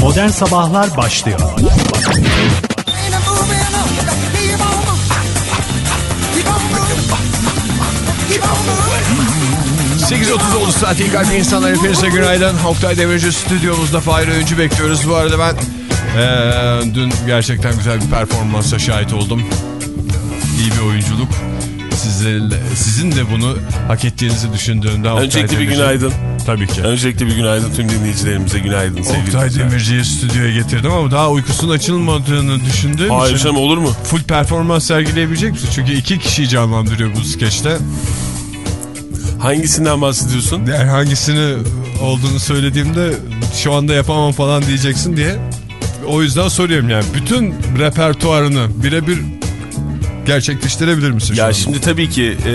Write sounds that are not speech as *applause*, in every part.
Modern Sabahlar başlıyor. 8.30 oldu saat iyi kalpli insanlar hepinize günaydın. Oktay Demirci stüdyomuzda Fahir Öğüncü bekliyoruz. Bu arada ben eee, dün gerçekten güzel bir performansa şahit oldum. İyi bir oyunculuk. Sizin, sizin de bunu hak ettiğinizi düşündüğümde Oktay Öncelikle bir günaydın. Tabii ki. Öncelikle bir günaydın tüm dinleyicilerimize günaydın sevgili Oktay. Demirci'yi stüdyoya getirdim ama daha uykusunun açılmadığını düşündüğüm Hayır için canım olur mu? full performans sergileyebilecek misin? Çünkü iki kişiyi canlandırıyor bu skeçte. Hangisinden bahsediyorsun? Yani hangisini olduğunu söylediğimde şu anda yapamam falan diyeceksin diye. O yüzden soruyorum yani. Bütün repertuarını birebir gerçekleştirebilir misin Ya şimdi tabii ki e,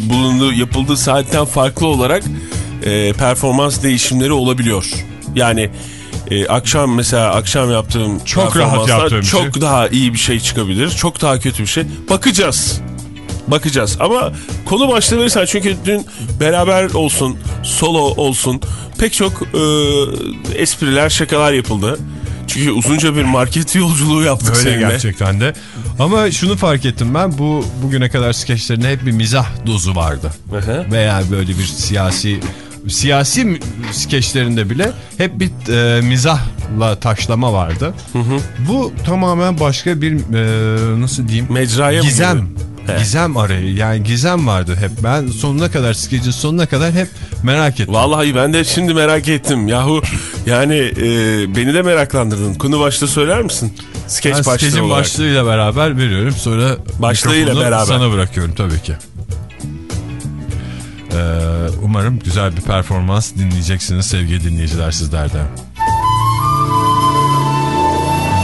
bulunduğu yapıldığı saatten farklı olarak e, performans değişimleri olabiliyor. Yani e, akşam mesela akşam yaptığım Çok rahat yaptığım bir çok şey. daha iyi bir şey çıkabilir. Çok daha kötü bir şey. Bakacağız. Bakacağız ama konu başlığı verirsen çünkü dün beraber olsun solo olsun pek çok e, espriler şakalar yapıldı. Çünkü uzunca bir market yolculuğu yaptık Öyle seninle. gerçekten de. Ama şunu fark ettim ben bu bugüne kadar skeçlerinde hep bir mizah dozu vardı. Hı hı. Veya böyle bir siyasi siyasi skeçlerinde bile hep bir e, mizahla taşlama vardı. Bu tamamen başka bir e, nasıl diyeyim? Mecraya mı Gizem. giriyor? He. Gizem arayı yani gizem vardı hep. Ben sonuna kadar skecin sonuna kadar hep merak ettim. Vallahi ben de şimdi merak ettim. Yahu yani e, beni de meraklandırdın. Konu başta söyler misin? Skeç Ben başlığı skecin olarak. başlığıyla beraber veriyorum. Sonra Başlığıyla beraber. sana bırakıyorum tabii ki. Ee, umarım güzel bir performans dinleyeceksiniz sevgili dinleyiciler sizlerden.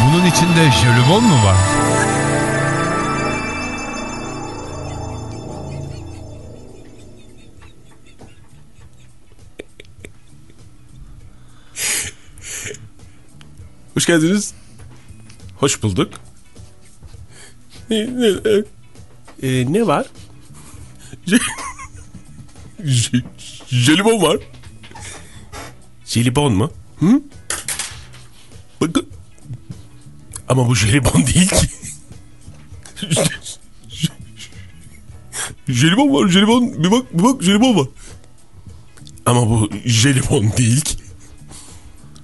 Bunun içinde jelibon mu var? Hoş geldiniz. Hoş bulduk. Ne, e, e, ne var? Je- Je- jelibon var. Jelibon mu? Hı? Bakın. Ama bu jelibon değil ki. jelibon var jelibon. Bir bak bir bak jelibon var. Ama bu jelibon değil ki.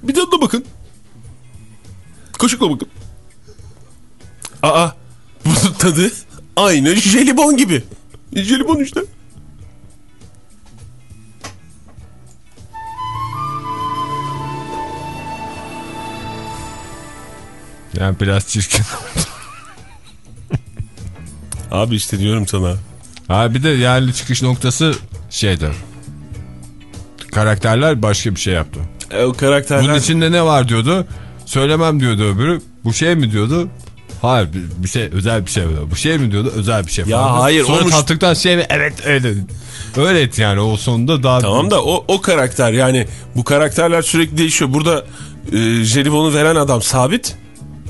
Bir tadına bakın. Kaşıkla bakın. Aa, bunun tadı aynı jelibon gibi. Jelibon işte. Yani biraz çirkin. Abi işte diyorum sana. ha bir de yerli çıkış noktası şeydi. Karakterler başka bir şey yaptı. E, o karakterler... Bunun içinde ne var diyordu. Söylemem diyordu öbürü. Bu şey mi diyordu? Hayır bir- şey özel bir şey. Bu şey mi diyordu? Özel bir şey. Ya falan. hayır, Sonra olmuş. tattıktan şey mi? Evet öyle. Öyle et yani o sonunda daha... Tamam da o, o karakter yani bu karakterler sürekli değişiyor. Burada e, jelibonu veren adam sabit.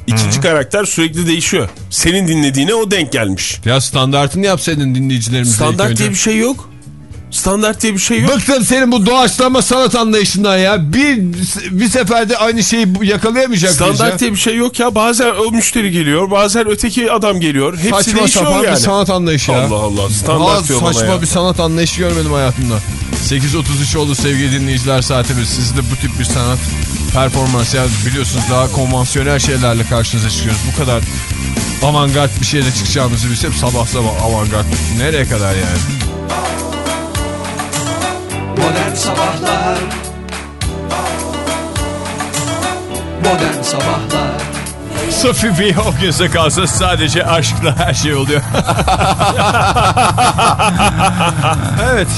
İkinci karakter sürekli değişiyor. Senin dinlediğine o denk gelmiş. Ya standartını yapsaydın dinleyicilerimize. ilk Standart diye bir şey yok. Standart diye bir şey yok. Bıktım senin bu doğaçlama sanat anlayışından ya. Bir bir seferde aynı şeyi yakalayamayacak Standart ya? diye bir şey yok ya. Bazen o müşteri geliyor, bazen öteki adam geliyor. Hepsi Saçma değişiyor sapan yani. bir sanat anlayışı ya. Allah Allah. Standart diyor saçma ya. bir sanat anlayışı görmedim hayatımda. 8.33 oldu sevgili dinleyiciler saatimiz. Siz de bu tip bir sanat performans ya biliyorsunuz daha konvansiyonel şeylerle karşınıza çıkıyoruz. Bu kadar avantgard bir şeyle çıkacağımızı biz hep sabah sabah avantgard. Nereye kadar yani? Modern Sabahlar Modern Sabahlar Sophie B. Hawkins'e kalsa sadece aşkla her şey oluyor. *laughs* evet.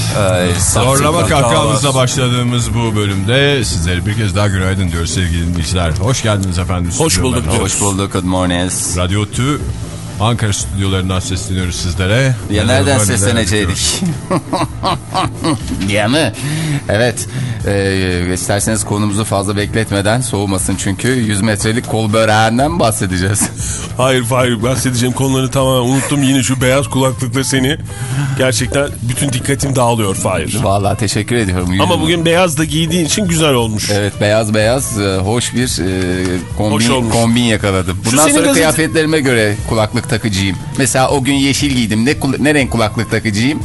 Zorlama kahkahamızla başladığımız bu bölümde sizlere bir kez daha günaydın diyoruz sevgili dinleyiciler. Hoş geldiniz efendim. Hoş bulduk. Hoş bulduk, good morning. Radyo Tü Ankara stüdyolarından sesleniyoruz sizlere. Ya nereden Neler- seslenecektik? Diye mi? Evet. Ee, isterseniz konumuzu fazla bekletmeden soğumasın çünkü 100 metrelik kol böreğinden bahsedeceğiz. *laughs* Hayır Fahir bahsedeceğim konuları tamamen unuttum. Yine şu beyaz kulaklıkla seni gerçekten bütün dikkatim dağılıyor Fahir. Vallahi teşekkür ediyorum. Ama bugün beyaz da giydiğin için güzel olmuş. Evet beyaz beyaz e, hoş bir e, Hoş kombin, olmuş. kombin yakaladım. Bundan sonra gazete- kıyafetlerime göre kulaklık takıcıyım. Mesela o gün yeşil giydim. Ne, ne renk kulaklık takıcıyım?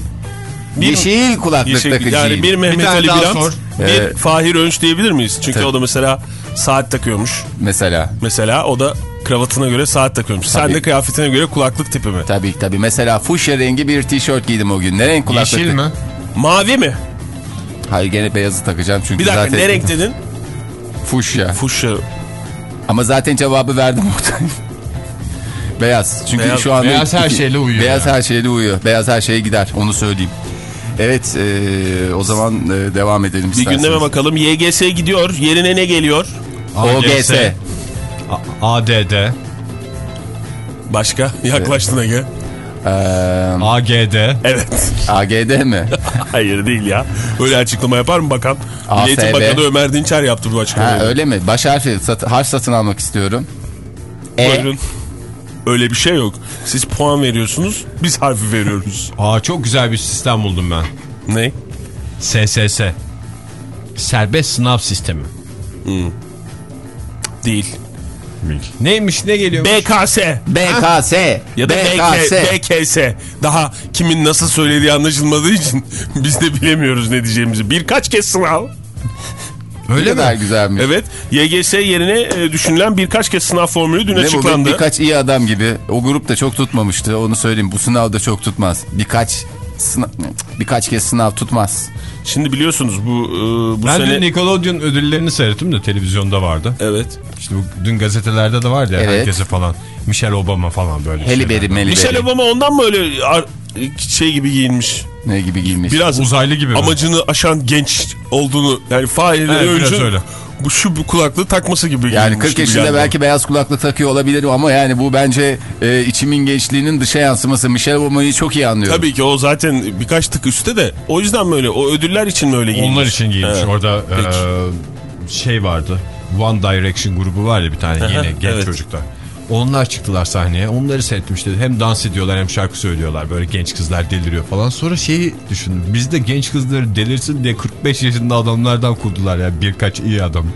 yeşil kulaklık Yeşil- takıcıyım. yani bir Mehmet Bir Ali sor. bir Evet. Fahir Önç diyebilir miyiz? Çünkü Tabii. o da mesela saat takıyormuş. Mesela. Mesela o da kravatına göre saat takıyormuş. Sen Tabii. de kıyafetine göre kulaklık tipi mi? Tabii tabii. Mesela fuşya rengi bir tişört giydim o gün. Ne renk kulaklık? Yeşil mi? Mavi mi? Hayır gene beyazı takacağım çünkü Bir dakika zaten ne renk dedin? fuşya. Fuşya. Ama zaten cevabı verdim *laughs* Oktay. Beyaz. Çünkü Beyaz- şu anda beyaz her şeyle uyuyor Beyaz yani. her şeyle uyuyor. Beyaz her şeye gider. Onu söyleyeyim. Evet, e, o zaman e, devam edelim Bir isterseniz. gündeme bakalım. YGS gidiyor. Yerine ne geliyor? OGS. ADD, Başka? Yaklaştın Ege. Ee, AGD, Evet. AGD mi? *laughs* Hayır değil ya. Öyle açıklama yapar mı bakan? ASB. Bakanı Ömer Dinçer yaptı bu ha, açıklamayı. öyle mi? Baş harfi, sat, harf satın almak istiyorum. E. Buyurun. Öyle bir şey yok. Siz puan veriyorsunuz, biz harfi veriyoruz. *laughs* Aa çok güzel bir sistem buldum ben. Ne? SSS. Serbest sınav sistemi. Değil. Neymiş ne geliyor? BKS BKS. ya da BKS. BK, BKS. Daha kimin nasıl söylediği anlaşılmadığı için *laughs* biz de bilemiyoruz ne diyeceğimizi. Birkaç kez sınav. Öyle kadar güzelmiş. Evet. YGS yerine e, düşünülen birkaç kez sınav formülü dün Ne bu? açıklandı. Birkaç iyi adam gibi. O grup da çok tutmamıştı. Onu söyleyeyim. Bu sınav da çok tutmaz. Birkaç sınav, birkaç kez sınav tutmaz. Şimdi biliyorsunuz bu e, bu Ben sene... dün Nickelodeon ödüllerini seyrettim de televizyonda vardı. Evet. İşte bu, dün gazetelerde de vardı ya Evet. herkese falan. Michelle Obama falan böyle Halle Berry, Michelle. Obama ondan mı öyle şey gibi giyinmiş? Ne gibi giymiş? Biraz Uzaylı gibi mi? amacını aşan genç olduğunu yani Fahir'le Evet, öyle. bu şu bu kulaklığı takması gibi Yani giyinmiş 40 gibi yaşında geldi belki beyaz kulaklık takıyor olabilirim ama yani bu bence e, içimin gençliğinin dışa yansıması. Michelle Obama'yı çok iyi anlıyorum. Tabii ki o zaten birkaç tık üstte de o yüzden mi öyle? O ödüller için mi öyle giyinmiş? Onlar için giymiş. Evet. Orada Peki. e, şey vardı. One Direction grubu var ya bir tane yeni genç evet. çocuklar. Onlar çıktılar sahneye. Onları seyrettim işte. Hem dans ediyorlar hem şarkı söylüyorlar. Böyle genç kızlar deliriyor falan. Sonra şeyi düşündüm. Biz de genç kızları delirsin diye 45 yaşında adamlardan kurdular ya. Birkaç iyi adam.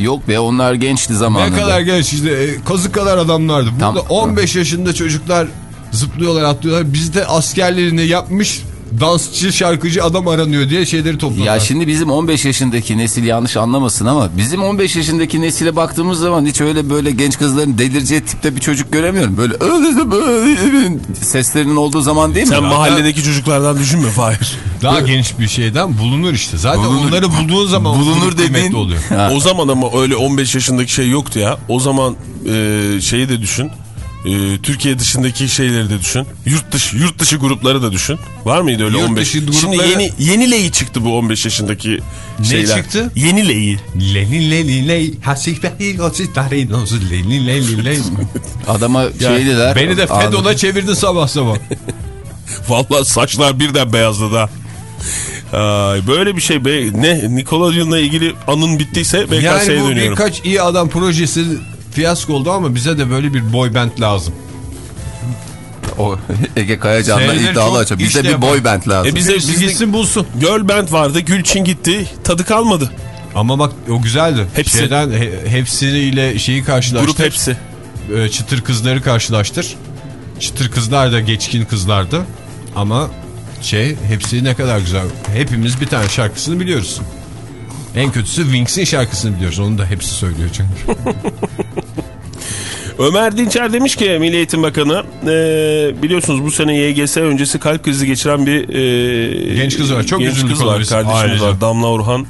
Yok be onlar gençti zamanında. Ne kadar genç işte. e, Kazık kadar adamlardı. Burada Tam- 15 yaşında çocuklar zıplıyorlar atlıyorlar. Bizde askerlerini yapmış dansçı şarkıcı adam aranıyor diye şeyleri topladılar. Ya şimdi bizim 15 yaşındaki nesil yanlış anlamasın ama bizim 15 yaşındaki nesile baktığımız zaman hiç öyle böyle genç kızların delireceği tipte bir çocuk göremiyorum. Böyle öyle böyle seslerinin olduğu zaman değil mi? Sen mahalledeki çocuklardan düşünme Fahir. Daha geniş bir şeyden bulunur işte. Zaten Bulunur. onları bulduğun zaman Bulunur dediğin- oluyor. O zaman ama öyle 15 yaşındaki şey yoktu ya. O zaman e, şeyi de düşün. E, Türkiye dışındaki şeyleri de düşün. Yurt dışı yurt dışı grupları da düşün. Var mıydı öyle Yurt 15? dışı Şimdi grupları- yeni yeni leyi çıktı bu 15 yaşındaki şeyler. çıktı? Yeni leyi. Leni leni ley hasifehi gositari nozu leni leni ley. *laughs* Adama şey dediler. Beni de Fedon'a çevirdin sabah sabah. *laughs* Vallahi saçlar birden beyazladı ha. Ay, böyle bir şey be. Ne Nickelodeon'la ilgili anın bittiyse BKS'ye yani bu dönüyorum. birkaç iyi adam projesi fiyasko oldu ama bize de böyle bir boy band lazım. O, *laughs* Ege Kayacan'la iddialı açıyor. Bize işte bir boy band lazım. E bize gitsin bulsun. girl band vardı. Gülçin gitti. Tadı kalmadı. Ama bak o güzeldi. Hepsi. Şeyden, he, hepsiyle şeyi karşılaştır. Grup hepsi. Ee, çıtır kızları karşılaştır. Çıtır kızlar da geçkin kızlardı. Ama şey hepsi ne kadar güzel. Hepimiz bir tane şarkısını biliyoruz. En kötüsü Wings'in şarkısını biliyoruz. Onu da hepsi söylüyor çünkü. *laughs* Ömer Dinçer demiş ki Milli Eğitim Bakanı e, biliyorsunuz bu sene YGS öncesi kalp krizi geçiren bir e, Genç kız var. Çok genç üzüldük kız var. Kardeşimiz ailece. var. Damla Orhan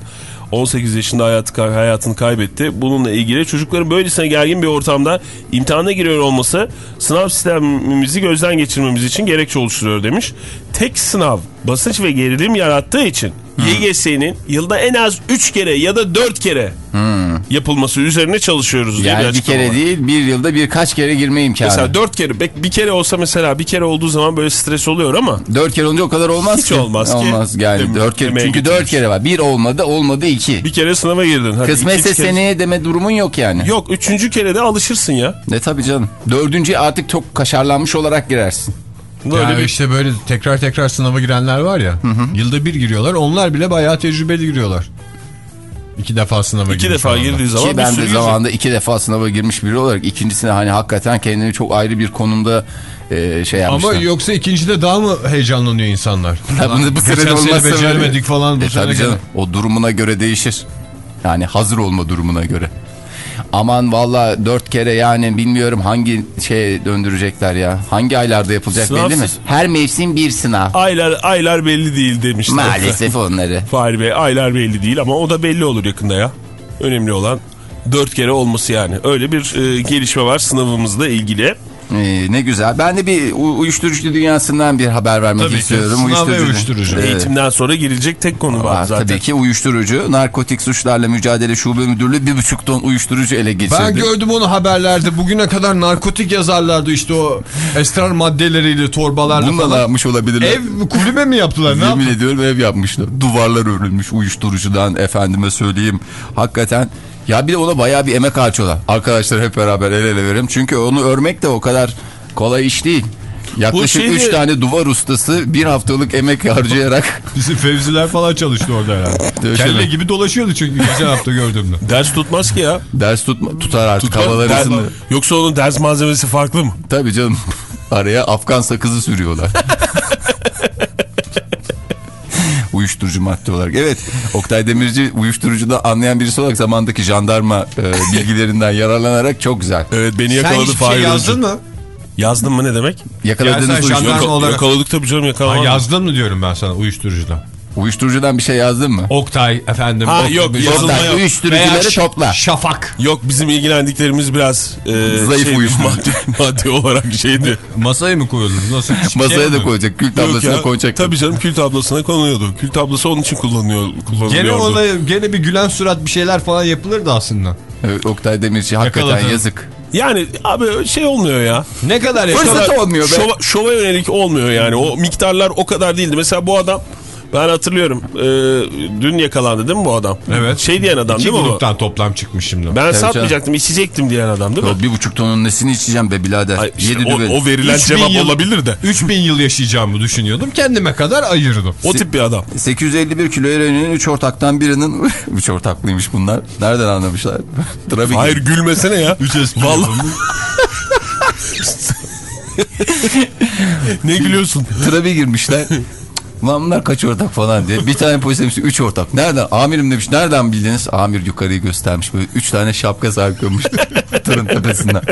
18 yaşında hayatı, hayatını kaybetti. Bununla ilgili çocukların böylesine gergin bir ortamda imtihana giriyor olması sınav sistemimizi gözden geçirmemiz için gerekçe oluşturuyor demiş. Tek sınav basınç ve gerilim yarattığı için YGS'nin yılda en az 3 kere ya da 4 kere yapılması üzerine çalışıyoruz diye bir Yani bir açıklama kere var. değil bir yılda birkaç kere girme imkanı. Mesela dört kere bek- bir kere olsa mesela bir kere olduğu zaman böyle stres oluyor ama Dört kere olunca o kadar olmaz Hiç ki. olmaz ki. Olmaz yani Dem- dört kere. demeye Çünkü getirmiş. kere var. Bir olmadı olmadı iki. bir kere sınava girdin. Hadi Kısmetse seneye deme durumun yok yani. Yok üçüncü kere de alışırsın ya. Ne tabii canım. Dördüncü artık çok kaşarlanmış olarak girersin. Böyle yani bir işte böyle tekrar tekrar sınava girenler var ya. Yılda bir giriyorlar. Onlar bile bayağı tecrübeli giriyorlar. İki defa sınava iki defa girdiği zaman Ki ben de zamanında iki defa sınava girmiş biri olarak ikincisine hani hakikaten kendini çok ayrı bir konumda e, şey yapmışlar. Ama yoksa ikincide daha mı heyecanlanıyor insanlar? *laughs* Ya bunu bu sene olmazsa böyle- beceremedik falan bu E sene tabii canım. O durumuna göre değişir. Yani hazır olma durumuna göre. Aman valla dört kere yani bilmiyorum hangi şey döndürecekler ya. Hangi aylarda yapılacak belli mi? Sınavsız. Her mevsim bir sınav. Aylar aylar belli değil demişler. Maalesef *laughs* onları. Fahri Bey aylar belli değil ama o da belli olur yakında ya. Önemli olan dört kere olması yani. Öyle bir e, gelişme var sınavımızla ilgili. Ee, ne güzel. Ben de bir uyuşturucu dünyasından bir haber vermek Tabii ki. istiyorum. Sınav ve uyuşturucu. Evet. Eğitimden sonra girilecek tek konu var Var, zaten. Tabii ki uyuşturucu. Narkotik suçlarla mücadele şube müdürlüğü bir buçuk ton uyuşturucu ele geçirdi. Ben gördüm onu haberlerde. Bugüne kadar narkotik yazarlardı işte o esrar maddeleriyle, torbalarla Bununla falan. yapmış olabilirler? Ev kulübe mi yaptılar? Ne Yemin ediyorum ev yapmışlar. Duvarlar örülmüş uyuşturucudan efendime söyleyeyim. Hakikaten ya bir de ona bayağı bir emek harcıyorlar. Arkadaşlar hep beraber el ele verelim. Çünkü onu örmek de o kadar kolay iş değil. Yaklaşık şeyde- 3 tane duvar ustası bir haftalık emek *laughs* harcayarak Bizim Fevziler falan çalıştı orada herhalde. *laughs* Kelle gibi dolaşıyordu çünkü geçen hafta gördüğümde. *laughs* Ders tutmaz ki ya. ders tutma, tutar artık Tutmaz. havalar Der- ısındı. Yoksa onun ders malzemesi farklı mı? Tabii canım. Araya Afgan sakızı sürüyorlar. Uyuşturucu madde olarak. Evet Oktay Demirci uyuşturucuda anlayan birisi olarak zamandaki jandarma e, *laughs* bilgilerinden yararlanarak çok güzel. Evet beni Sen yakaladı hiçbir Fahri şey yazdın mı? Yazdın mı ne demek? Yakaladığınız Ya sen uyuşturucu. olarak- Yakaladık tabii canım Ha, yakalamadık. yazdın mı diyorum ben sana uyuşturucudan. Uyuşturucudan bir şey yazdın mı? Oktay efendim. Ha, Oktay, yok, yazılma Oktay, yok. uyuşturucuları topla. Şafak. Yok bizim ilgilendiklerimiz biraz e, Zayıf şey, madde, madde *laughs* olarak şeydi. Masaya mı koyuyorsunuz? Nasıl? *laughs* Şey Masaya da mi? koyacak. Kül tablasına ya, koyacak. Tabii canım kül tablasına konuluyordu. Kül tablası onun için kullanıyor, kullanılıyordu. Gene olay, gene bir gülen surat bir şeyler falan yapılırdı aslında. Evet, Oktay Demirci hakikaten Yakaladı. yazık. Yani abi şey olmuyor ya. Ne kadar Fırsat yaşadık? kadar olmuyor be. Şova, şova yönelik olmuyor yani. O miktarlar o kadar değildi. Mesela bu adam ben hatırlıyorum. e, dün yakalandı değil mi bu adam? Evet. Şey diyen adam İki değil mi bu? gruptan toplam çıkmış şimdi. Ben Evet, satmayacaktım, içecektim diyen adam değil mi? Ya bir buçuk tonun nesini içeceğim be birader. Ay, işte Yedi o, düvel. o verilen 3000 cevap yıl- olabilir de. 3000 yıl yaşayacağımı düşünüyordum. Kendime kadar ayırdım. O tip bir adam. 851 kilo eroinin 3 ortaktan birinin *laughs* 3 ortaklıymış bunlar. Nereden anlamışlar? *laughs* Trafik. Hayır gülmesene ya. Vallahi. *laughs* ne gülüyorsun? Trabe girmişler. Lan bunlar kaç ortak falan diye. Bir tane polis demiş 3 ortak. Nereden? Amirim demiş nereden bildiniz? Amir yukarıyı göstermiş. Böyle 3 tane şapka sarkıyormuş *laughs* tırın tepesinden.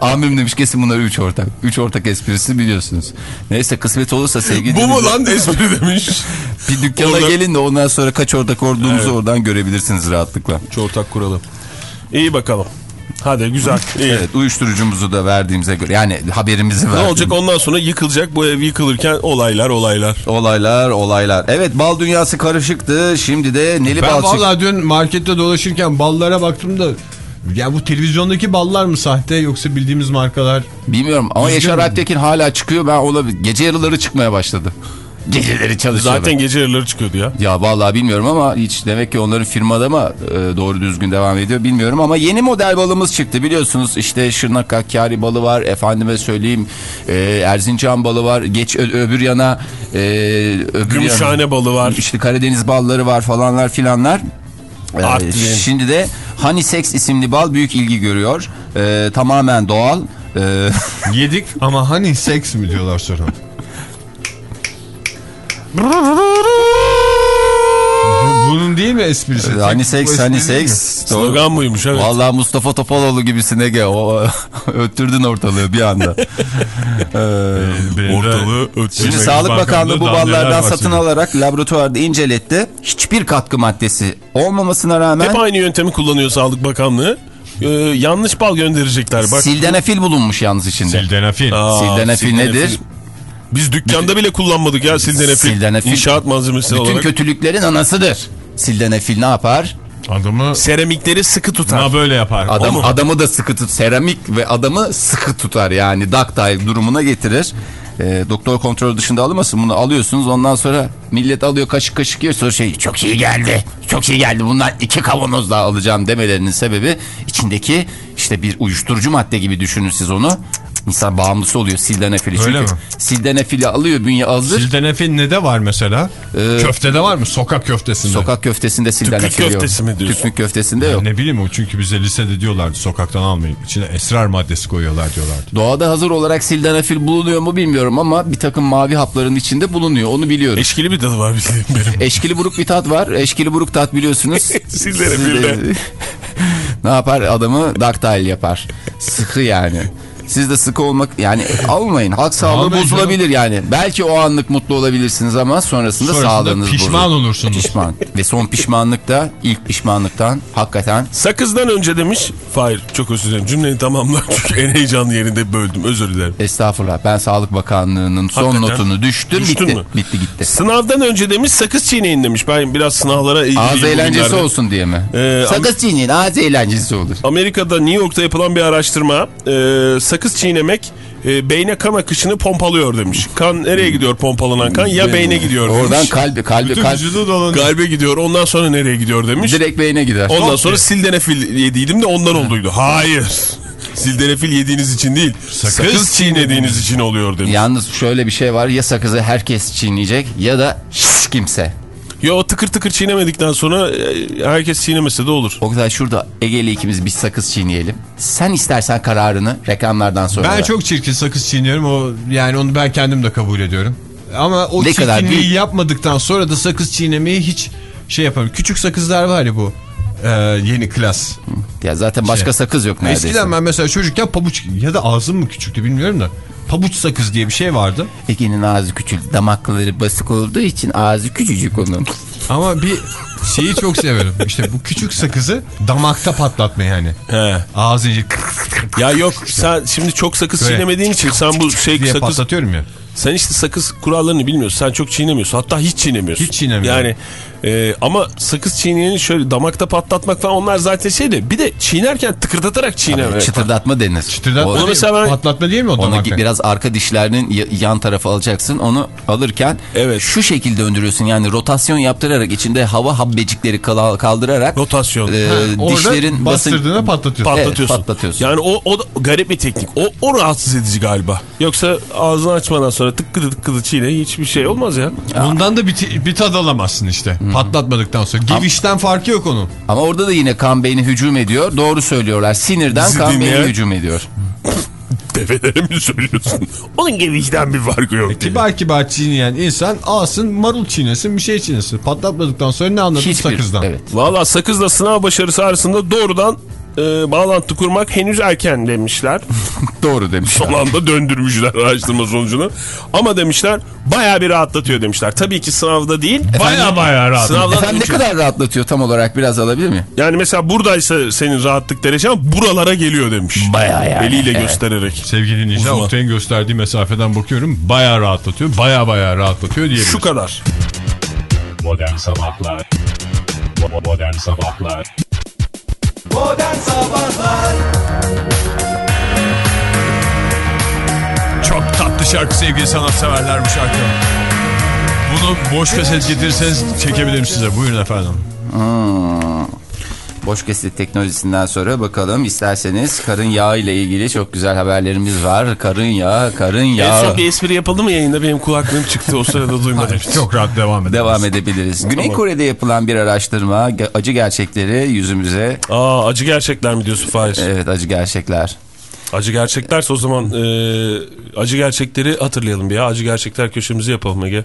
Amirim demiş kesin bunlar 3 ortak. 3 ortak esprisi biliyorsunuz. Neyse kısmet olursa sevgili Bu mu lan espri demiş. *laughs* Bir dükkana Orada- gelin de ondan sonra kaç ortak olduğumuzu oradan görebilirsiniz rahatlıkla. Üç ortak kuralım. İyi bakalım. Hadi güzel. iyi. Evet uyuşturucumuzu da verdiğimize göre yani haberimizi Ne verdiğimiz. olacak ondan sonra yıkılacak bu ev yıkılırken olaylar olaylar. Olaylar olaylar. Evet bal dünyası karışıktı. Şimdi de Neli Ben Balçık. vallahi dün markette dolaşırken ballara baktım da ya bu televizyondaki ballar mı sahte yoksa bildiğimiz markalar Bilmiyorum ama Yaşar? Alptekin hala çıkıyor. Ben olabilir. Gece yarıları çıkmaya başladı. Geceleri çalışıyor. Zaten gece yarıları çıkıyordu ya. Ya vallahi bilmiyorum ama hiç demek ki onların firmada mı e, doğru düzgün devam ediyor bilmiyorum ama yeni model balımız çıktı biliyorsunuz işte Şırnak Hakkari balı var efendime söyleyeyim e, Erzincan balı var geç öbür yana e, öbür Gümüşhane yana, balı var. işte Karadeniz balları var falanlar filanlar. E, Artvin. şimdi de Honey Sex isimli bal büyük ilgi görüyor. E, tamamen doğal. E, *laughs* yedik ama hani seks mi diyorlar sonra. Bu- Bunun değil mi esprisi? Honey değil mi? Sex. Doğru. Slogan buymuş evet. Vallahi Mustafa Topaloğlu gibisin Ege. O, *laughs* öttürdün ortalığı bir anda. *laughs* Ee, Ortalığı. Şimdi Sağlık Bakanlığı bu ballardan satın alarak laboratuvarda inceletti. Hiçbir katkı maddesi olmamasına rağmen Hep aynı yöntemi kullanıyor Sağlık Bakanlığı. Ee, yanlış bal gönderecekler. Bak. sildenafil bulunmuş yalnız içinde. Sildenafil. Aa, sildenafil nedir? Biz dükkanda bile kullanmadık ya sildenafil. Sildenafil- İnşaat malzemesi Bütün olarak. kötülüklerin anasıdır. Sildenafil ne yapar? Adamı Seramikleri sıkı tutar. na böyle yapar. Adam, adamı da sıkı tut. Seramik ve adamı sıkı tutar yani ductile durumuna getirir. Ee, doktor kontrol dışında alınmasın bunu alıyorsunuz ondan sonra millet alıyor kaşık kaşık yiyor sonra şey çok iyi geldi çok iyi geldi bundan iki kavanoz daha alacağım demelerinin sebebi içindeki işte bir uyuşturucu madde gibi düşünün siz onu İnsan bağımlısı oluyor sildenafili. Öyle Çünkü mi? sildenafili alıyor bünye hazır. Sildenafil ne de var mesela? Köftede var mı? Sokak köftesinde. Sokak köftesinde sildenafil yok. köftesi mi diyorsun? Tüplük köftesinde yok. Ne bileyim o çünkü bize lisede diyorlardı sokaktan almayın. İçine esrar maddesi koyuyorlar diyorlardı. Doğada hazır olarak sildenafil bulunuyor mu bilmiyorum ama bir takım mavi hapların içinde bulunuyor. Onu biliyorum. Eşkili bir tadı var bildiğim benim. Eşkili buruk bir tat var. Eşkili buruk tat biliyorsunuz. *laughs* Sildenafil'de. *laughs* ne yapar? Adamı ductile yapar. Sıkı yani. Siz de sıkı olmak yani almayın. Halk sağlığı bozulabilir yani. Belki o anlık mutlu olabilirsiniz ama sonrasında, Sonrasında sağlığınız pişman bozulur. olursunuz. Pişman. Ve son pişmanlık da ilk pişmanlıktan hakikaten Sakızdan önce demiş. Hayır çok özür dilerim. Cümleyi tamamla. *laughs* Çünkü en heyecanlı yerinde böldüm. Özür dilerim. estağfurullah ben Sağlık Bakanlığı'nın son Hakikaten. notunu düştüm Düştün bitti. mü? Bitti gitti. Sınavdan önce demiş sakız çiğneyin demiş. Ben biraz sınavlara ilgiliyim. Ağız eğlencesi olsun diye mi? Ee, Sakız çiğneyin ağız eğlencesi olur. Amerika'da New York'ta yapılan bir araştırma e, sakız çiğnemek e, beyne kan akışını pompalıyor demiş. Kan nereye gidiyor pompalanan kan? Ya beyne gidiyor demiş. Oradan kalbi kalbi Bütün dolanıyor. Kalbe gidiyor ondan sonra nereye gidiyor demiş. direkt beyne gider. Ondan sonra sildenafil yediydim de ondan olduydu. Hayır. Sildenafil yediğiniz için değil. Sakız, çiğnediğiniz için oluyor demiş. Yalnız şöyle bir şey var ya sakızı herkes çiğneyecek ya da hiç kimse. Ya o tıkır tıkır çiğnemedikten sonra e, herkes çiğnemese de olur. O kadar şurada Ege'li ikimiz bir sakız çiğneyelim. Sen istersen kararını reklamlardan sonra. Ben ver. çok çirkin sakız çiğniyorum. O yani onu ben kendim de kabul ediyorum. Ama o Ne kadar çirkinliği değil. yapmadıktan sonra da sakız çiğnemeyi hiç şey yapamıyorum. Küçük sakızlar var ya bu. E, yeni klas. Ya zaten başka Şey. sakız yok neredeyse. Eskiden ben mesela çocukken pabuç ya da ağzım mı küçüktü bilmiyorum da. Pabuç sakız diye bir şey vardı. Ege'nin ağzı küçük, damakları basık olduğu için ağzı küçücük onun. Ama bir şeyi çok severim. İşte bu küçük sakızı damakta patlatma yani. He. Ağzı Ya yok sen şimdi çok sakız Böyle çiğnemediğin için sen bu şey diye sakız patlatıyorum ya. sen işte sakız kurallarını bilmiyorsun. Sen çok çiğnemiyorsun. Hatta hiç çiğnemiyorsun. Hiç çiğnemiyorum. Yani e, ama sakız çiğneyeni şöyle damakta patlatmak falan onlar zaten şey de bir de çiğnerken tıkırdatarak çiğnemek. Çıtırdatma denir. Çıtırdatma O- değil, mesela ben- patlatma değil mi o Onu damakta? biraz arka dişlerinin yan tarafı alacaksın. Onu alırken Evet. şu şekilde döndürüyorsun. Yani rotasyon yaptırarak içinde hava habbecikleri kal- kaldırarak Rotasyon. e, Orada dişlerin bastırdığına patlatıyorsun. patlatıyorsun. Evet, patlatıyorsun. Yani o, o da garip bir teknik. O, o rahatsız edici galiba. Yoksa ağzını açmadan sonra tıkkıdı tıkkıdı çiğne hiçbir şey olmaz ya. Bundan da bir, bir tad alamazsın işte. Patlatmadıktan sonra. Gevişten farkı yok onun. Ama orada da yine kan beyni hücum ediyor. Doğru söylüyorlar. Sinirden Bizi kan dinleyen- beyni hücum ediyor. *laughs* Develere mi söylüyorsun? *laughs* Onun gevişten bir farkı yok. diye. Kibar kibar çiğneyen insan alsın marul çiğnesin bir şey çiğnesin. Patlatmadıktan sonra ne anladın Hiçbir, sakızdan? Evet. Valla sakızla sınav başarısı arasında doğrudan e, bağlantı kurmak henüz erken demişler. *laughs* Doğru demiş. Son anda döndürmüşler araştırma sonucunu. Ama demişler baya bir rahatlatıyor demişler. Tabii ki sınavda değil. Baya baya rahat. Sınavdan Efendim ne kadar rahatlatıyor tam olarak biraz alabilir miyim? Yani mesela buradaysa senin rahatlık derecen buralara geliyor demiş. Bayağı yani. Eliyle Evet. göstererek. Sevgili Uzman. Oktay'ın gösterdiği mesafeden bakıyorum. Baya rahatlatıyor. Baya baya rahatlatıyor diyebiliriz. Şu kadar. Modern Sabahlar Modern Sabahlar Modern Sabahlar Çok tatlı şarkı sevgili sanatseverler bu şarkı. Bunu boş kaset getirirseniz çekebilirim size. Buyurun efendim. Boş kesit teknolojisinden sonra bakalım isterseniz karın yağı ile ilgili çok güzel haberlerimiz var. Karın yağı, karın En yağı. son bir espri yapıldı mı yayında? Benim kulaklığım çıktı o sırada *laughs* duymadım. Çok rahat devam edelim. Devam edebiliriz. Güney Kore'de yapılan bir araştırma acı gerçekleri yüzümüze Aa acı gerçekler mi diyorsun Fahir? evet acı gerçekler. Acı gerçeklerse o zaman e, acı gerçekleri hatırlayalım bir ya. Acı gerçekler köşemizi yapalım Ege.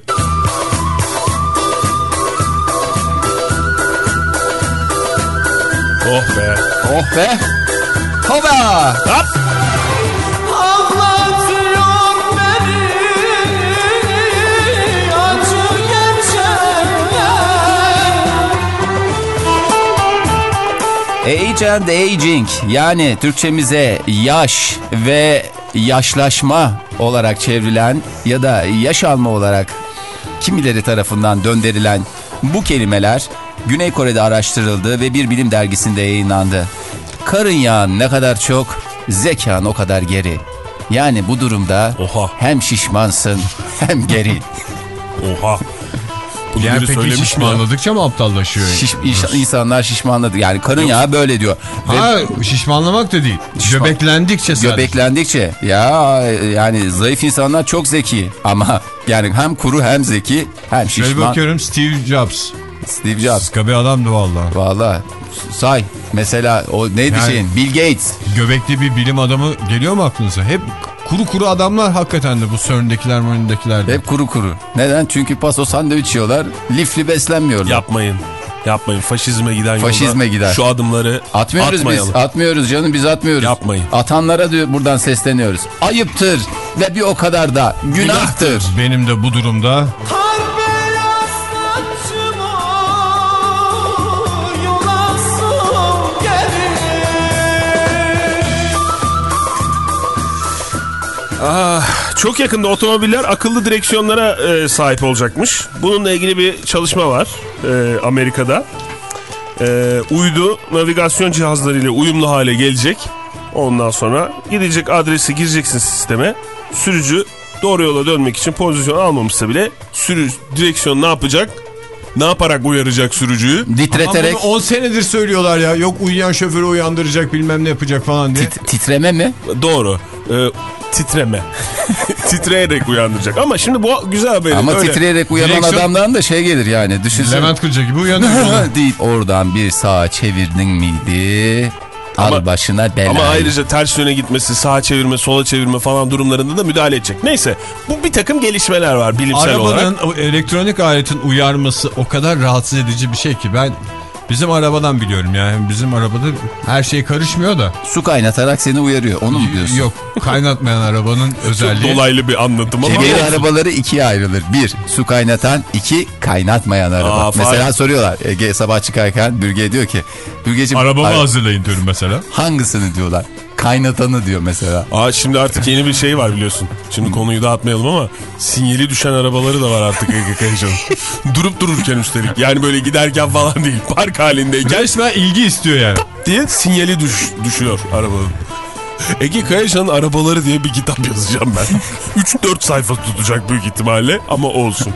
Oh be. Oh be. Hoba! Hop. Age and aging yani Türkçemize yaş ve yaşlaşma olarak çevrilen ya da yaş alma olarak kimileri tarafından döndürülen bu kelimeler Güney Kore'de araştırıldı ve bir bilim dergisinde yayınlandı. Karın yağın ne kadar çok, zekan o kadar geri. Yani bu durumda Oha. hem şişmansın hem geri. Oha. Bunu Yani biri peki söylemiş mi ya? şişmanladıkça mı aptallaşıyor? Şiş, iş- insanlar şişmanladı. Yani karın yağı böyle diyor. Ve Ha şişmanlamak da değil. Şişman- Göbeklendikçe sadece. göbeklendikçe ya yani zayıf insanlar çok zeki ama yani hem kuru hem zeki hem Şöyle şişman. bakıyorum Steve Jobs. Steve Jobs. Sıska bir adamdı valla. Valla say mesela o neydi Yani- şeyin Bill Gates. Göbekli bir bilim adamı geliyor mu aklınıza? Hep kuru kuru adamlar hakikaten de bu CERN'dekiler möndekiler de. Hep kuru kuru. Neden? Çünkü paso sandviç yiyorlar. Lifli beslenmiyorlar. Yapmayın. Yapmayın. Faşizme giden Faşizme yolda gider. şu adımları Atmıyoruz atmayalım. biz. Atmıyoruz canım biz atmıyoruz. Yapmayın. Atanlara diyor buradan sesleniyoruz. Ayıptır ve bir o kadar da günahtır. Benim de bu durumda Kar Ah, çok yakında otomobiller akıllı direksiyonlara e, sahip olacakmış. Bununla ilgili bir çalışma var e, Amerika'da. E, uydu navigasyon cihazlarıyla uyumlu hale gelecek. Ondan sonra gidecek adresi gireceksin sisteme. Sürücü doğru yola dönmek için pozisyon almamışsa bile sürü direksiyon ne yapacak? Ne yaparak uyaracak sürücüyü? Titreterek. Ama bunu 10 senedir söylüyorlar ya. Yok uyuyan şoförü uyandıracak bilmem ne yapacak falan diye. Tit- titreme mi? Doğru. E, titreme. *laughs* Titreyerek uyandıracak. Ama şimdi bu güzel haber. Ama Öyle. titreyerek uyanan Direksiyon- adamdan da şey gelir yani. Düşünsene. Levent Kırca gibi uyanıyor. *laughs* Değil. Oradan bir sağa çevirdin miydi? Al Ama- başına bela. Ama ayrıca ters yöne gitmesi, sağa çevirme, sola çevirme falan durumlarında da müdahale edecek. Neyse bu bir takım gelişmeler var bilimsel olarak. Arabanın o elektronik aletin uyarması o kadar rahatsız edici bir şey ki ben bizim arabadan biliyorum yani bizim arabada her şey karışmıyor da Su kaynatarak seni uyarıyor. Onu mu diyorsun? yok kaynatmayan arabanın Çok özelliği. dolaylı bir anlatım ama Kemeri olsun. arabaları ikiye ayrılır. Bir, su kaynatan. iki kaynatmayan araba. Aa, mesela Fahir. soruyorlar. Ege sabah çıkarken Bürge diyor ki. Bürgeciğim Arabamı ara- hazırlayın diyorum mesela. hangisini diyorlar. Kaynatanı diyor mesela. Aa, şimdi artık yeni bir şey var biliyorsun. Şimdi konuyu dağıtmayalım ama sinyali düşen arabaları da var artık Ege Kayacan'ın. *laughs* Durup dururken üstelik. Yani böyle giderken falan değil. Park halindeyken Resmen ilgi istiyor yani. diye sinyali düş, düşüyor arabanın. Ege Kayacan'ın arabaları diye bir kitap yazacağım ben. *laughs* 3-4 sayfa tutacak büyük ihtimalle ama olsun.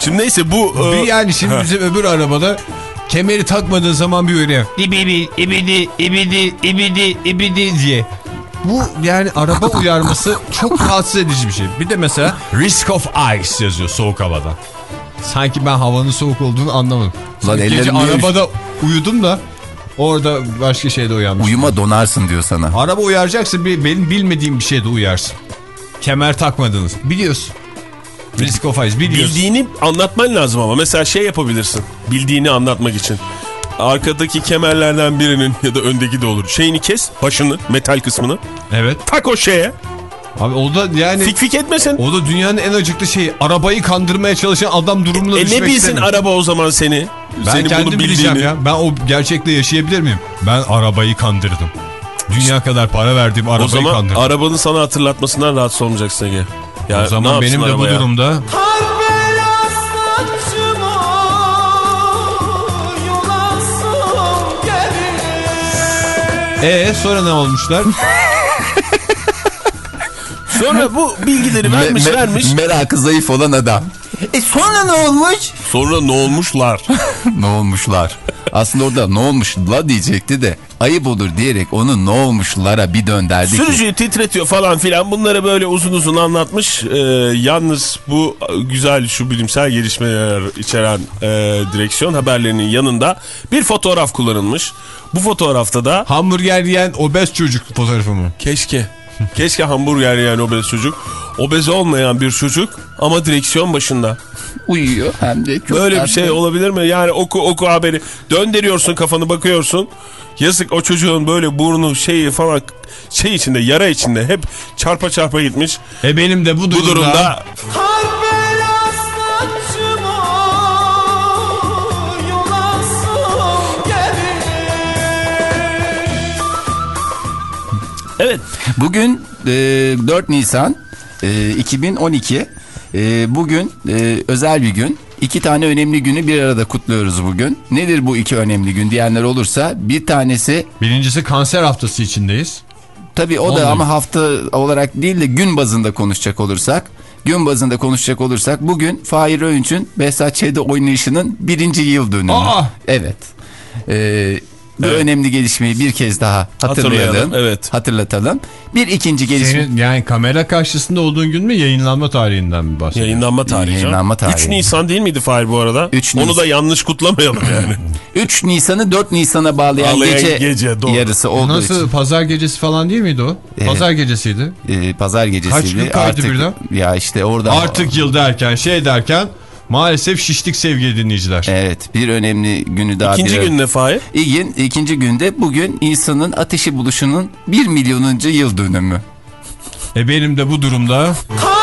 Şimdi neyse bu... e, Bir yani şimdi ha. bizim öbür arabada kemeri takmadığın zaman bir uyarıyor. İbidi, ibidi, ibidi, ibidi, ibidi diye. Bu yani araba uyarması çok rahatsız edici bir şey. Bir de mesela risk of ice yazıyor soğuk havada. Sanki ben havanın soğuk olduğunu anlamadım. Lan Gece arabada uyudum da orada başka şeyde uyanmış. Uyuma donarsın diyor sana. Araba uyaracaksa bir, benim bilmediğim bir şeyde uyarsın. Kemer takmadınız. Biliyorsun. Risk ice biliyorsun. Bildiğini anlatman lazım ama. Mesela şey yapabilirsin. Bildiğini anlatmak için. Arkadaki kemerlerden birinin ya da öndeki de olur. Şeyini kes, başını, metal kısmını. Evet. Tak o şeye. Abi o da yani... Fik fik etmesin. O da dünyanın en acıklı şeyi. Arabayı kandırmaya çalışan adam durumuna E düşmek ne bilsin istemiyor. araba o zaman seni? Ben Seni kendim bileceğim ya. Ben o gerçekte yaşayabilir miyim? Ben arabayı kandırdım. Dünya kadar para verdiğim arabayı O zaman kandırdım. arabanın sana hatırlatmasından rahatsız olmayacaksın Ege. Ya o zaman benim de bu ya? durumda Kar beyaz saçıma yolasın gelir E sonra ne olmuşlar? *laughs* Sonra bu bilgileri vermiş Me- me- vermiş. Merakı zayıf olan adam. E sonra ne olmuş? Sonra ne olmuşlar? *laughs* ne olmuşlar? Aslında orada ne olmuşla diyecekti de ayıp olur diyerek onu ne olmuşlara bir dönderdi. Sürücüyü titretiyor falan filan bunları böyle uzun uzun anlatmış. Ee, yalnız bu güzel şu bilimsel gelişmeler içeren e, direksiyon haberlerinin yanında bir fotoğraf kullanılmış. Bu fotoğrafta da Hamburger yiyen obez çocuk fotoğrafı mı? keşke *laughs* keşke hamburger yiyen obez çocuk. Obez olmayan bir çocuk ama direksiyon başında. Uyuyor hem de çok Böyle bir şey olabilir mi? Yani oku oku haberi döndürüyorsun kafanı bakıyorsun. Yazık o çocuğun böyle burnu şeyi falan şey içinde yara içinde hep çarpa çarpa gitmiş. E benim de bu durumda, Bu durumda Bugün e, 4 Nisan e, 2012 e, bugün e, özel bir gün İki tane önemli günü bir arada kutluyoruz bugün. Nedir bu iki önemli gün diyenler olursa bir tanesi Birincisi kanser haftası içindeyiz. tabii o da ama hafta olarak değil de gün bazında konuşacak olursak. Gün bazında konuşacak olursak bugün Fahir Öğünç'ün Behzat Ç'de oynayışının birinci yıl dönümü. Aa! Evet. Ee, bu önemli gelişmeyi bir kez daha hatırlayalım. Hatırlayalım, evet. Hatırlatalım. Bir ikinci gelişme. Senin yani kamera karşısında olduğun gün mü yayınlanma tarihinden mi bahsediyorsun? Yayınlanma tarihi. Yayınlanma tarihi. 3 Nisan değil miydi Fahir bu arada? Üç Onu Nisan. da yanlış kutlamayalım yani. *laughs* 3 Nisan'ı 4 Nisan'a bağlayan, Bağlayan gece, gece, doğru. yarısı olduğu Nasıl için. pazar gecesi falan değil miydi o? Evet. Pazar gecesiydi. Ee, pazar gecesiydi. Kaç gün kaydı Artık- birden? Ya işte orada. Artık yıl derken şey derken maalesef şiştik sevgili dinleyiciler. Evet bir önemli günü daha. İkinci bir... gün ne Fahir? İyin, ikinci günde bugün insanın ateşi buluşunun 1 milyonuncu yıl dönümü. E benim de bu durumda Kar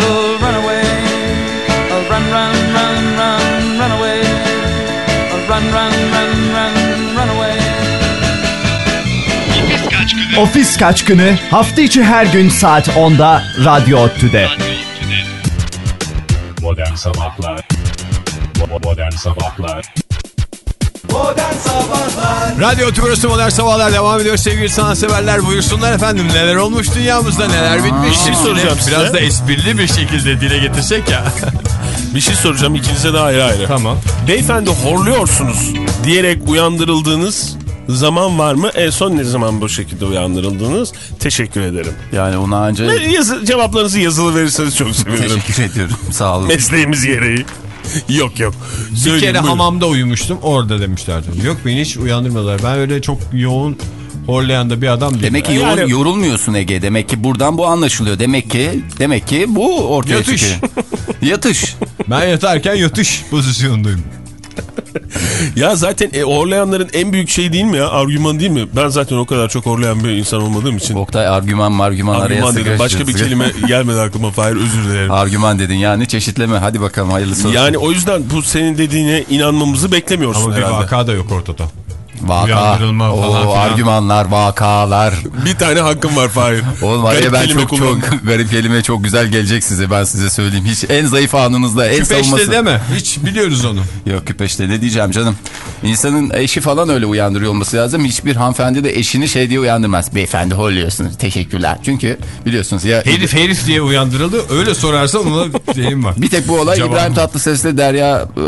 run, run, run, run, run away. Ofis kaçkını. Ofis kaçkını hafta içi her gün saat 10'da Radyo Tüde. Modern Sabahlar. Modern Sabahlar Modern Sabahlar Radyo Tümrüsü Modern Sabahlar devam ediyor sevgili sanatseverler. Buyursunlar efendim neler olmuş dünyamızda neler bitmiş. Bir şey soracağım Biraz size. da esprili bir şekilde dile getirsek ya. *laughs* Bir şey soracağım ikinize de ayrı ayrı. tamam. Beyefendi horluyorsunuz diyerek uyandırıldığınız zaman mı? En son ne zaman bu şekilde uyandırıldınız? Teşekkür ederim. Yani ona anca Ve Yazı, cevaplarınızı yazılı verirseniz çok sevinirim. teşekkür ediyorum. Sağ olun. Mesleğimiz gereği. Yok yok. Bir Söyleyin, kere buyurun. hamamda uyumuştum orada demişlerdi. Yok beni hiç uyandırmadılar. Ben öyle çok yoğun horlayan da bir adam değilim. Demek ki yorul- Yani- yorulmuyorsun Ege. Demek ki buradan bu anlaşılıyor. Demek ki demek ki bu ortaya Yatış. çıkıyor. *laughs* Yatış. Ben yatarken yatış pozisyondayım. Ya zaten e, horlayanların en büyük şey değil mi ya? Argüman değil mi? Ben zaten o kadar çok horlayan bir insan olmadığım için. Oktay argüman margüman araya Argüman dedim. Başka bir kelime *laughs* gelmedi aklıma. Fahir özür dilerim. Argüman dedin yani çeşitleme. Hadi bakalım hayırlısı olsun. Yani o yüzden bu senin dediğine inanmamızı beklemiyorsun Ama bir herhalde. vaka da yok ortada. Vaka. uyandırılma falan Oo, filan. argümanlar, vakalar. Bir tane hakkım var Fahir. Oğlum araya ben çok kullandım. çok *laughs* garip kelime çok güzel gelecek size ben size söyleyeyim. Hiç en zayıf anınızda en savunması. Küpeşte deme. Hiç biliyoruz onu. Yok küpeşte ne diyeceğim canım. İnsanın eşi falan öyle uyandırıyor olması lazım. Hiçbir hanımefendi de eşini şey diye uyandırmaz. Beyefendi horluyorsunuz teşekkürler. Çünkü biliyorsunuz ya Herif herif diye uyandırıldı. Öyle sorarsan ona şeyim var. bir tek bu olay Cevabım. İbrahim Tatlıses'le Derya e,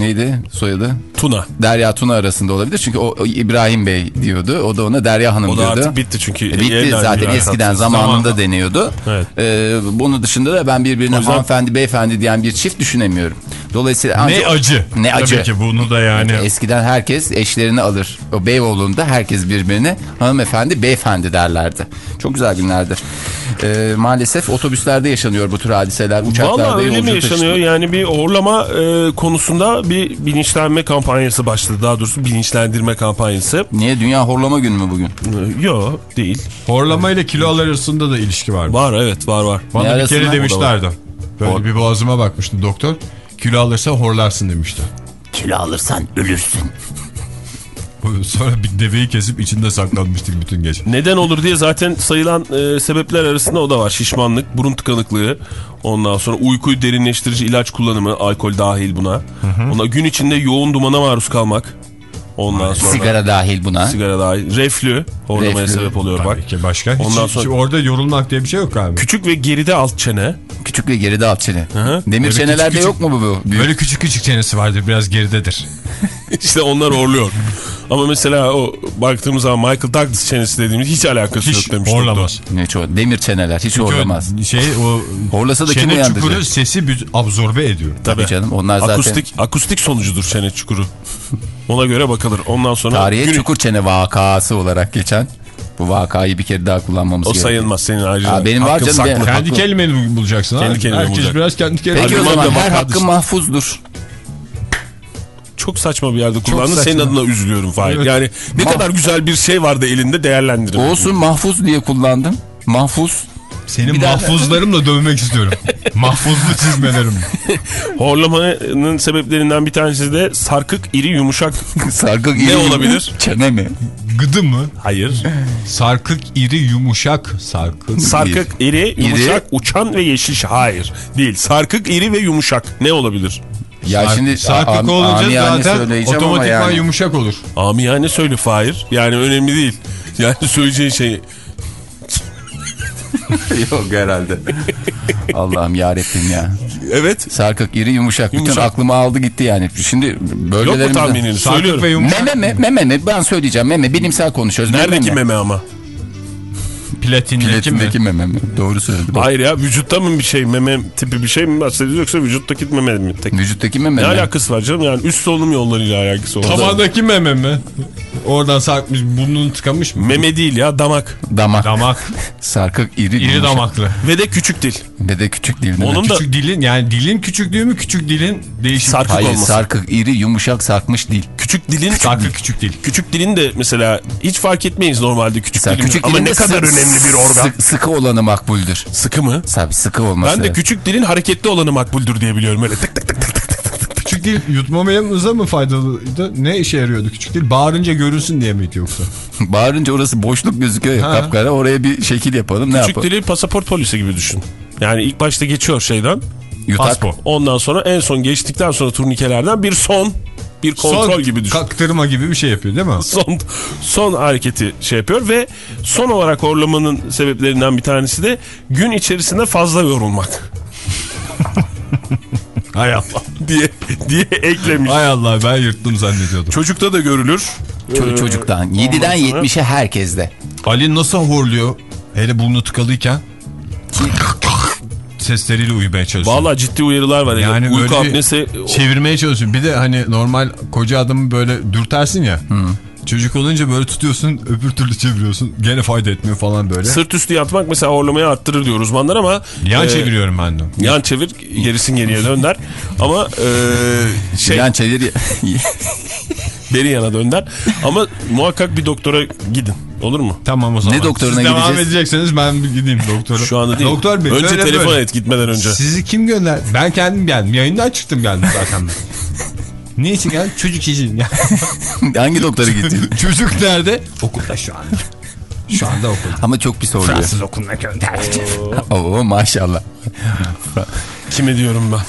neydi soyadı? Tuna. Derya Tuna arasında olabilir. Çünkü o, o İbrahim Bey diyordu. O da ona Derya Hanım O da diyordu. artık bitti çünkü. E, Bitti zaten eskiden zamanında Zamanında. deniyordu. Evet. Ee, bunun dışında da ben birbirine yüzden- hanımefendi beyefendi diyen bir çift düşünemiyorum. Dolayısıyla Ne ancak- acı. Ne acı. Tabii ki bunu da yani. Eskiden herkes eşlerini alır. O Beyoğlu'nda herkes birbirine hanımefendi beyefendi derlerdi. Çok güzel günlerdir. Ee, maalesef otobüslerde yaşanıyor bu tür hadiseler. Uçaklarda Valla öyle mi yaşanıyor? taşıtı- Yani bir horlama e, konusunda bir bilinçlenme kampanyası başladı. Daha doğrusu bilinçlendirme kampanyası. Niye Dünya Horlama Günü mü bugün? E, Yo değil. Horlama ile kilolar arasında da ilişki var. Var evet var var. Bana Ne bir kere demişlerdi. Böyle Hor- bir boğazıma bakmıştı doktor. Kilo alırsa horlarsın demişti. Kilo alırsan ölürsün. *laughs* Sonra bir deveyi kesip içinde saklanmıştık bütün gece. Neden olur diye zaten sayılan e, sebepler arasında o da var. Şişmanlık, burun tıkanıklığı, ondan sonra uykuyu derinleştirici ilaç kullanımı, alkol dahil buna. Ona gün içinde yoğun dumana maruz kalmak. Ondan sonra Sigara dahil buna. sigara dahil. Reflü horlamaya Reflü. sebep oluyor bak. Tabii ki başka. Hiç, Ondan hiç sonra- orada yorulmak diye bir şey yok galiba. Küçük ve geride alt çene. Küçük ve geride alt çene. hı. Demir Böyle çenelerde küçük yok mu bu? bu? Büyük. Böyle küçük küçük çenesi vardır biraz geridedir. *laughs* *laughs* işte onlar horluyor. Ama mesela o baktığımız zaman Michael Douglas çenesi dediğimiz hiç alakası Hiç yok demiş horlamaz. Ne çok demir çeneler hiç horlamaz. Şey o *laughs* Horlasa da kim çene uyandıracak? çukuru sesi absorbe ediyor. Tabii canım onlar zaten Akustik, akustik sonucudur çene çukuru. *laughs* Ona göre bakılır. Ondan sonra tarihe gün- çukur çene vakası olarak geçen. Bu vakayı bir kere daha kullanmamız o gerekiyor. sayılmaz senin ayrıca. Aa, benim var canım, saklı. Kendi kelimeni bulacaksın. Kendi kelimeni Herkes bulacak. biraz kendi kelimeni Peki o zaman her hakkı mahfuzdur. Çok saçma bir yerde kullandın. Senin adına üzülüyorum Fahir. Evet. Yani ne Ma- kadar güzel bir şey vardı elinde değerlendirin. Olsun mahfuz diye kullandım. Mahfuz. Senin Bir daha- mahfuzlarımla dövmek istiyorum. *laughs* Mahfuzlu çizmelerim. Horlamanın sebeplerinden bir tanesi de sarkık, iri, yumuşak. *laughs* Sarkık Ne iri- olabilir? Çene mi? Gıdı mı? Hayır. Sarkık, iri, yumuşak. Sarkık. Sarkık, iri, yumuşak, uçan ve yeşil. Hayır. Değil. Sarkık, iri ve yumuşak. Ne olabilir? Ya Sark- şimdi sarkık olunca zaten otomatikman yani. yumuşak olur. Amiyane söyle Fahir. Yani önemli değil. Yani söyleyeceğin şey *laughs* Yok herhalde. Allah'ım yarabbim ya. evet. Sarkık iri yumuşak. Bütün Yumuşak. aklımı aldı gitti yani. Şimdi Yok mu tahminini? Söylüyorum. Meme mi? Meme mi? Ben söyleyeceğim. Meme. Bilimsel konuşuyoruz. Neredeki meme? meme ama? Platindeki mi? Platindeki meme mi? Doğru söyledim. Hayır ya vücutta mı bir şey meme tipi bir şey mi bahsediyoruz yoksa vücuttaki meme mi? Tek? Vücuttaki meme Ne mi? alakası var canım yani üst solunum yollarıyla alakası var. Tabandaki meme mi? Oradan sarkmış, burnunu tıkamış mı? Meme değil ya damak Damak. Damak. *laughs* Sarkık iri, İri damaklı. ve de küçük dil. Ve de küçük mi? Onun da Küçük dilin yani dilin küçüklüğü mü küçük dilin değişik. sarkık Hayır olması. sarkık iri yumuşak sarkmış değil. küçük dilin Sarkık küçük dil. küçük dilin de mesela hiç fark etmeyiz normalde küçük dilin. küçük Ama ne kadar önemli bir organ. sı- sıkı olanı makbuldür. Sıkı mı? Tabii sıkı olması. Ben de küçük dilin hareketli olanı makbuldür diye biliyorum. Öyle tık tık tık tık tık. Küçük dil yutmamamıza mı faydalıydı? Ne işe yarıyordu küçük dil? Bağırınca görünsün diye miydi yoksa? *laughs* Bağırınca orası boşluk gözüküyor ya Ha. kapkara. Oraya bir şekil yapalım. Ne Küçük yapalım? dili pasaport polisi gibi düşün. Yani ilk başta geçiyor şeyden. Yutak. Paspo. Ondan sonra en son geçtikten sonra turnikelerden bir son bir kontrol Son gibi düşün. Kaktırma gibi bir şey yapıyor değil mi? *laughs* son son hareketi şey yapıyor ve son olarak horlamanın sebeplerinden bir tanesi de gün içerisinde fazla yorulmak *laughs* Hay Allah. *laughs* diye diye eklemiş. Hay Allah ben yırttım zannediyordum. Çocukta da görülür. Ço- Ee, çocuktan. ondan 7'den sonra- 70'e herkeste. Ali nasıl horluyor? Hele burnu tıkalıyken. Sesleriyle uyumaya çalışıyor. Vallahi ciddi uyarılar var. Yani Yani uyku apnesi çevirmeye çalışıyor. Bir de hani normal koca adamı böyle dürtersin ya. Çocuk olunca böyle tutuyorsun öbür türlü çeviriyorsun. Gene fayda etmiyor falan böyle. sırt üstü yatmak mesela horlamayı arttırır diyor uzmanlar ama Yan e, çeviriyorum ben de. Yan çevir gerisin geriye dönder ama e, şey Yan çevir. *laughs* beri yana dönder ama muhakkak bir doktora gidin olur mu? Tamam o zaman. Ne doktoruna Siz devam gideceğiz? edecekseniz ben bir gideyim doktora. Şu anda değil. Doktor bey. önce telefon böyle. et gitmeden önce. Sizi kim gönder? Ben kendim geldim. Yayından çıktım geldim zaten. *laughs* ne için geldin? Çocuk için. Ya. *laughs* Hangi doktora gittin? *laughs* Çocuk nerede? Okulda şu anda. Şu anda okulda. Ama çok pis oluyor. Fransız okuluna gönderdim. Oo maşallah. Kime diyorum ben?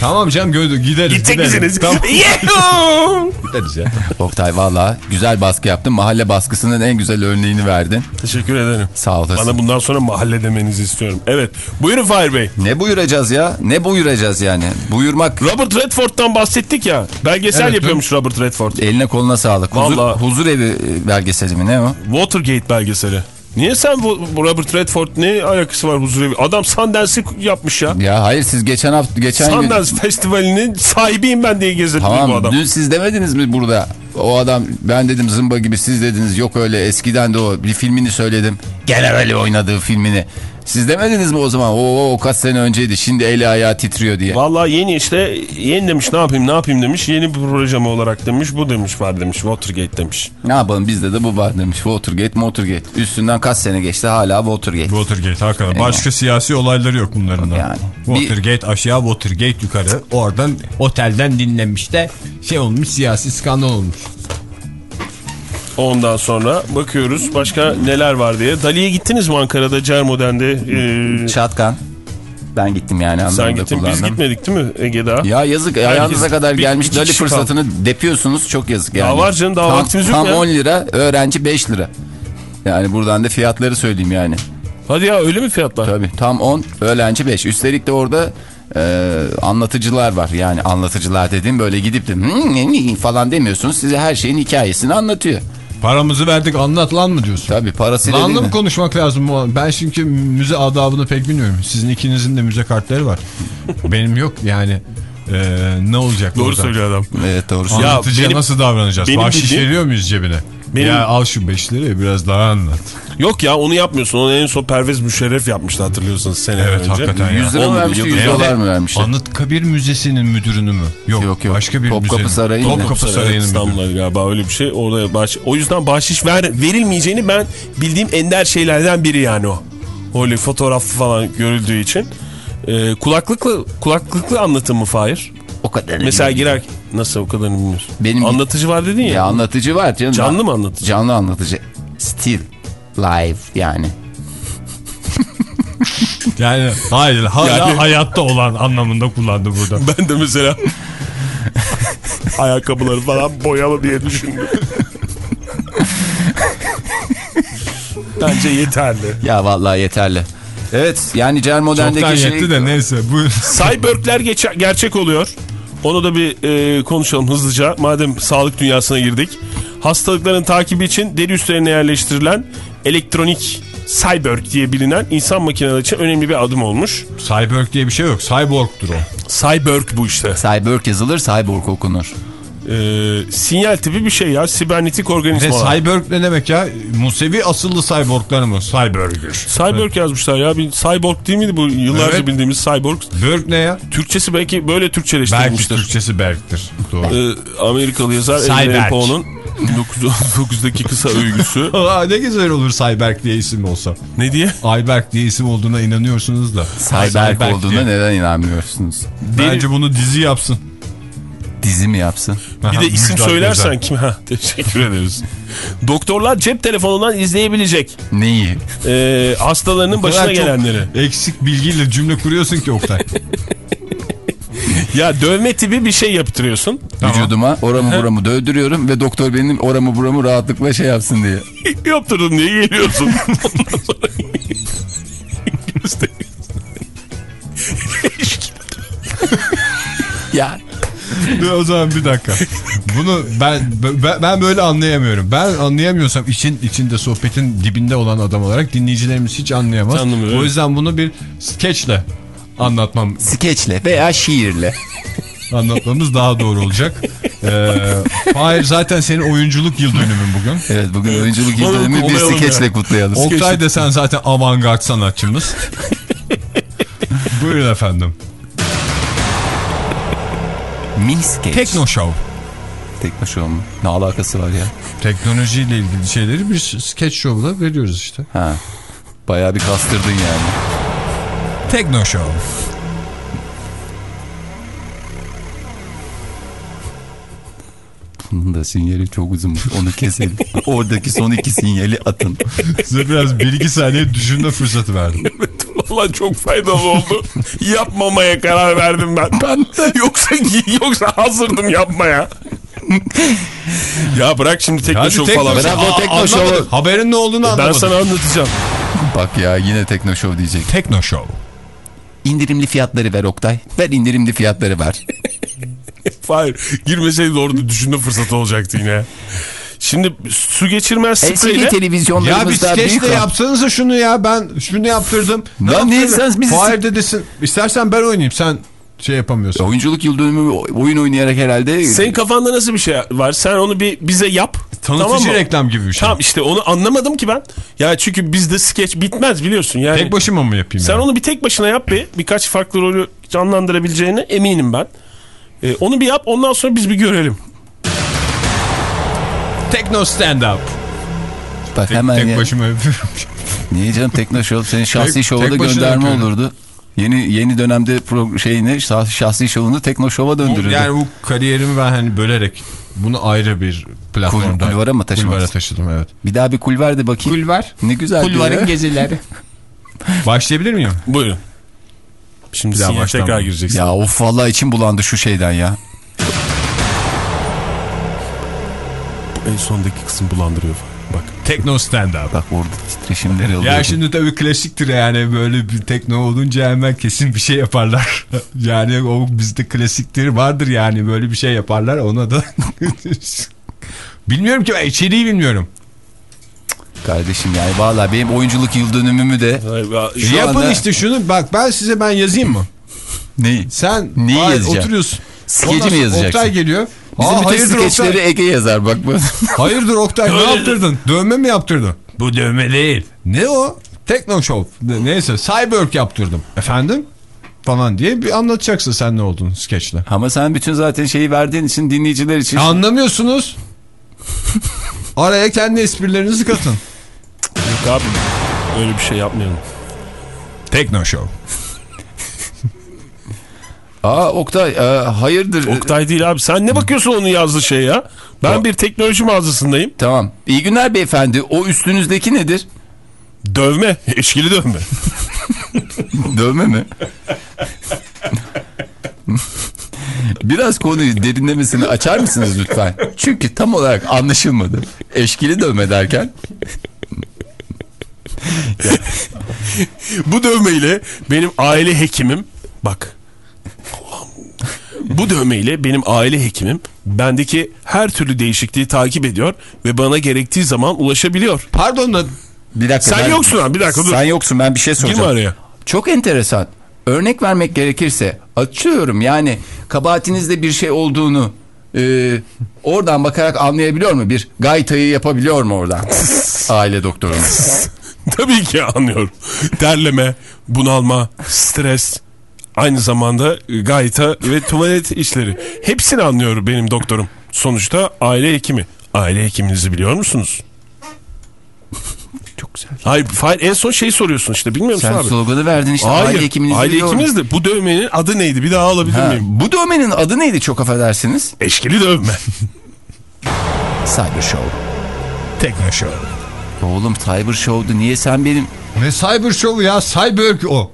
Tamam canım gideriz. Gidecek misiniz? Tamam *laughs* gideriz ya. Oktay valla güzel baskı yaptın. Mahalle baskısının en güzel örneğini verdin. Teşekkür ederim. Sağ olasın. Bana bundan sonra mahalle demenizi istiyorum. Evet. Buyurun Fahir Bey. Ne buyuracağız ya? Ne buyuracağız yani? Buyurmak Robert Redford'dan bahsettik ya. Belgesel Evet, yapıyormuş Robert Redford. eline koluna sağlık. Huzur, Vallahi. huzur evi e, belgeseli mi ne o? Watergate belgeseli. Niye sen bu, bu Robert Redford ne alakası var huzurevi? Adam Sundance'i yapmış ya. Ya hayır siz geçen hafta geçen gün... Sundance Festivali'nin sahibiyim ben diye bu Tamam adam. dün siz demediniz mi burada? O adam ben dedim zımba gibi siz dediniz yok öyle eskiden de o bir filmini söyledim. Gene öyle oynadığı filmini. Siz demediniz mi o zaman? O, o kaç sene önceydi şimdi eli ayağı titriyor diye. Vallahi yeni işte yeni demiş ne yapayım ne yapayım demiş. Yeni bir projem olarak demiş bu demiş var demiş Watergate demiş. Ne yapalım bizde de bu var demiş. Watergate, Motorgate. Üstünden kaç sene geçti hala Watergate. Watergate hakikaten. Başka siyasi olayları yok bunların da. Yani. Watergate aşağı, Watergate yukarı. Oradan otelden dinlenmiş de şey olmuş siyasi skandal olmuş. Ondan sonra bakıyoruz başka neler var diye. Dali'ye gittiniz mi Ankara'da Cermoden'de? Ee, Şatkan. Ben gittim yani sen anlamda gittin kullandım. biz gitmedik değil mi Ege daha? Ya yazık ayağınıza kadar bir- gelmiş iki Dali fırsatını depiyorsunuz çok yazık yani. Daha var canım, daha tam, vaktimiz yok tam ya. 10 lira öğrenci 5 lira. Yani buradan da fiyatları söyleyeyim yani. Hadi ya öyle mi fiyatlar? Tabii tam 10 öğrenci 5. Üstelik de orada Ee, anlatıcılar var. Yani anlatıcılar dediğim böyle gidip de "Hmm, ne, ne" falan demiyorsunuz. Size her şeyin hikayesini anlatıyor. Paramızı verdik anlat lan mı diyorsun? Tabii parasıyla değil mı konuşmak lazım? bu? Ben çünkü müze adabını pek bilmiyorum. Sizin ikinizin de müze kartları var. Benim yok yani. Ee, ne olacak Doğru orada? söylüyor adam. Evet doğru söylüyorsun. Ya Anlatıcıya benim- nasıl davranacağız? benim Bahşiş bildiğim- veriyor muyuz cebine? Benim- Ya al şu 5 lirayı biraz daha anlat. Yok ya onu yapmıyorsun. Onu en son Pervez Müşerref yapmıştı hatırlıyorsunuz seneler Evet, önce. hakikaten ya. 100 lira mı vermişti yıldır 100 ya. dolar mı vermişti? Anıtkabir Müzesi'nin müdürünü mü? Yok Yok, yok. Başka bir Topkapı müzenin. Sarayı'nın. Topkapı Topkapı Sarayı'nın müdürü. İstanbul'da galiba öyle bir şey. Orada bahşiş, o yüzden bahşiş ver, verilmeyeceğini ben bildiğim ender şeylerden biri yani o. Öyle fotoğraf falan görüldüğü için. Ee, kulaklıklı kulaklıklı anlatım mı Fahir? O kadar. Mesela girer nasıl o kadarını bilmiyorsun. Benim- Anlatıcı var dedin ya. Ya anlatıcı var canım. Canlı mı anlatıcı? Canlı anlatıcı. Still live yani. Yani hayır hala Yani- hayatta olan anlamında kullandı burada. *laughs* Ben de mesela ayakkabıları falan boyalı diye düşündüm. Bence yeterli. Ya vallahi yeterli. Evet yani Cer Çoktan Modern'deki şey... yetti de neyse. Bu Cyberg'ler geçe- gerçek oluyor. Onu da bir e, konuşalım hızlıca. Madem sağlık dünyasına girdik. Hastalıkların takibi için deri üstlerine yerleştirilen elektronik Cyborg diye bilinen insan makineleri için önemli bir adım olmuş. Cyborg diye bir şey yok. Cyborg'dur o. Cyborg bu işte. Cyborg yazılır, cyborg okunur. E, sinyal tipi bir şey ya. Sibernetik Ve organizma. cyborg ne demek ya? Musevi asıllı cyborglar mı? Cyborg'ür. Cyborg yazmışlar ya. Bir cyborg değil miydi bu yıllarca Evet. bildiğimiz cyborg? Berg ne ya? Türkçesi belki böyle Belki Türkçeleştirilmiştir. Türkçesi Berg'tir. Doğru. Ee, Amerikalı yazar Poe'nun 1919'daki kısa öyküsü. Aa, ne güzel olur Cyberg diye isim olsa. ne diye? Ayberk diye isim olduğuna inanıyorsunuz da. Cyberg olduğuna diye. neden inanmıyorsunuz? Bence bunu dizi yapsın. Dizi mi yapsın? Bir Aha, de isim Müjdat söylersen Gezen. kim? Ha, teşekkür ederiz. *laughs* Doktorlar cep telefonundan izleyebilecek Neyi? ee, hastalarının başına gelenleri. Eksik bilgiyle cümle kuruyorsun ki Oktay. *laughs* Ya dövme tipi bir şey yaptırıyorsun. Vücuduma oramı buramı dövdürüyorum ve doktor benim oramı buramı rahatlıkla şey yapsın diye. *laughs* Yaptırdım diye geliyorsun. Ondan sonra gösteriyorsun. Ya Dur o zaman bir dakika. Bunu ben ben, ben böyle anlayamıyorum. Ben anlayamıyorsam için içinde sohbetin dibinde olan adam olarak dinleyicilerimiz hiç anlayamaz. Anlamıyor, O yüzden bunu bir skeçle anlatmam skeçle veya şiirle. anlatmamız daha doğru olacak. Ee, Hayır zaten senin oyunculuk yıl dönümün bugün. Evet bugün oyunculuk Oğlum, yıldönümü bir skeçle ya. kutlayalım. Oktay desen zaten avantgard sanatçımız. Buyurun efendim. Mini skeç. Tekno Show. Tekno show mu? Ne alakası var ya? Teknolojiyle ilgili şeyleri bir sketch show'la veriyoruz işte. Ha. Bayağı bir kastırdın yani. Tekno Show. Bunun da sinyali çok uzunmuş. Onu keselim. *laughs* Oradaki son iki sinyali atın. Size biraz 1-2 saniye düşünme fırsatı verdim. *laughs* Valla çok faydalı oldu. Yapmamaya karar verdim ben. Ben *laughs* Yoksa, yoksa hazırdım yapmaya. ya bırak şimdi tekno Tekno falan. Bırak o Aa, Tekno. Show'u. Haberin ne olduğunu Ben anlamadım. sana anlatacağım. Bak ya yine tekno show diyecek. Tekno Show. İndirimli fiyatları ver Oktay. Ver indirimli fiyatları ver. Hayır *laughs* girmeseydi orada düşünme fırsatı olacaktı yine. Şimdi su geçirmez LCD spreyle Ya bir televizyonlarımızda büyük... skeçle yapsanıza şunu ya ben şunu yaptırdım. Ne yaptırdın? sen bizi- Hayır dedesin. İstersen ben oynayayım sen şey yapamıyorsun. Oyunculuk yıl dönümü oyun oynayarak herhalde... senin kafanda nasıl bir şey var? Sen onu bir bize yap. Tanıtıcı tamam mı? reklam gibi bir şey. Tamam işte onu anlamadım ki ben. Ya çünkü bizde skeç bitmez biliyorsun. Yani Tek başıma mı yapayım? sen yani? onu bir tek başına yap bir. Birkaç farklı rolü canlandırabileceğine eminim ben. Ee, onu bir yap ondan sonra biz bir görelim. Tekno stand up. Bak Tek, hemen tek ya. başıma yapıyorum. Niye canım tekno show senin şahsi Tek- şova da gönderme yapıyorum. olurdu. Yeni yeni dönemde pro, şeyini şah- şahsi şovunu tekno şova Bu, döndürürdü. yani bu kariyerimi ben hani bölerek bunu ayrı bir platformda. Kul- kulvara mı taşımak Kulvara taşıdım evet. Bir daha bir kul ver de bakayım. Kulvar. Ne güzel. diyor. gezileri. *laughs* Başlayabilir miyim? Buyurun. Şimdi baştan tekrar gireceksin. Ya of vallahi içim bulandı şu şeyden ya. En sondaki kısım bulandırıyor. Bak. Tekno stand-up. Bak orada titreşimleri oluyor. Ya şimdi tabii klasiktir yani böyle bir tekno olunca hemen kesin bir şey yaparlar. *laughs* yani o bizde klasiktir vardır yani böyle bir şey yaparlar ona da. *laughs* bilmiyorum ki ben içeriği bilmiyorum. Kardeşim yani valla benim oyunculuk yıl dönümümü de Şu Yapın anda- işte şunu bak ben size ben yazayım mı? neyi? Sen Neyi yazacağım? oturuyorsun. Skeci mi yazacaksın? Oktay geliyor. Bizim Aa, bütün hayırdır skeçleri Oktay? Ege yazar bak bu. *laughs* Hayırdır Oktay ne yaptırdın? Dövme mi yaptırdın? Bu dövme değil. Ne o? Tekno Show. Ne- Neyse Cyborg yaptırdım. Efendim? Falan diye bir anlatacaksın sen ne olduğunu skeçle. Ama sen bütün zaten şeyi verdiğin için dinleyiciler için. Anlamıyorsunuz. *laughs* Araya kendi esprilerinizi katın. Yok abi öyle bir şey yapmayalım. Tekno Show. Aa Oktay e, hayırdır? Oktay değil abi sen ne bakıyorsun onun yazdığı şeye ya? Ben bir teknoloji mağazasındayım. Tamam. İyi günler beyefendi. O üstünüzdeki nedir? Dövme. *laughs* Eşkili dövme. *laughs* Dövme mi? Biraz konuyu derinlemesini açar mısınız lütfen? Çünkü tam olarak anlaşılmadı. Eşkili dövme derken. *laughs* Bu dövmeyle benim aile hekimim bak. Bu dövmeyle benim aile hekimim bendeki her türlü değişikliği takip ediyor ve bana gerektiği zaman ulaşabiliyor. Pardon da Bir dakika. Sen ben- yoksun abi bir dakika dur. Sen yoksun ben bir şey Girme soracağım. araya. Çok enteresan. Örnek vermek gerekirse açıyorum yani kabahatinizde bir şey olduğunu e, oradan bakarak anlayabiliyor mu? Bir gaytayı yapabiliyor mu oradan? *laughs* Aile doktorunuz. Tabii ki anlıyorum. Terleme, bunalma, stres, aynı zamanda gayta ve tuvalet işleri. Hepsini anlıyorum benim doktorum. Sonuçta aile hekimi. Aile hekiminizi biliyor musunuz? Çok güzel. Hayır, Fahir, en son şeyi soruyorsun işte bilmiyor musun Sen abi? sloganı verdin işte Hayır, aile hekiminiz aile hekiminiz de bu dövmenin adı neydi? Bir daha alabilir Ha, miyim? bu dövmenin adı neydi çok affedersiniz? Eşkili dövme. *laughs* Cyber Show. Tekno Show. Oğlum Cyber Show'du niye sen benim... Ne Cyber Show ya? Cyborg o.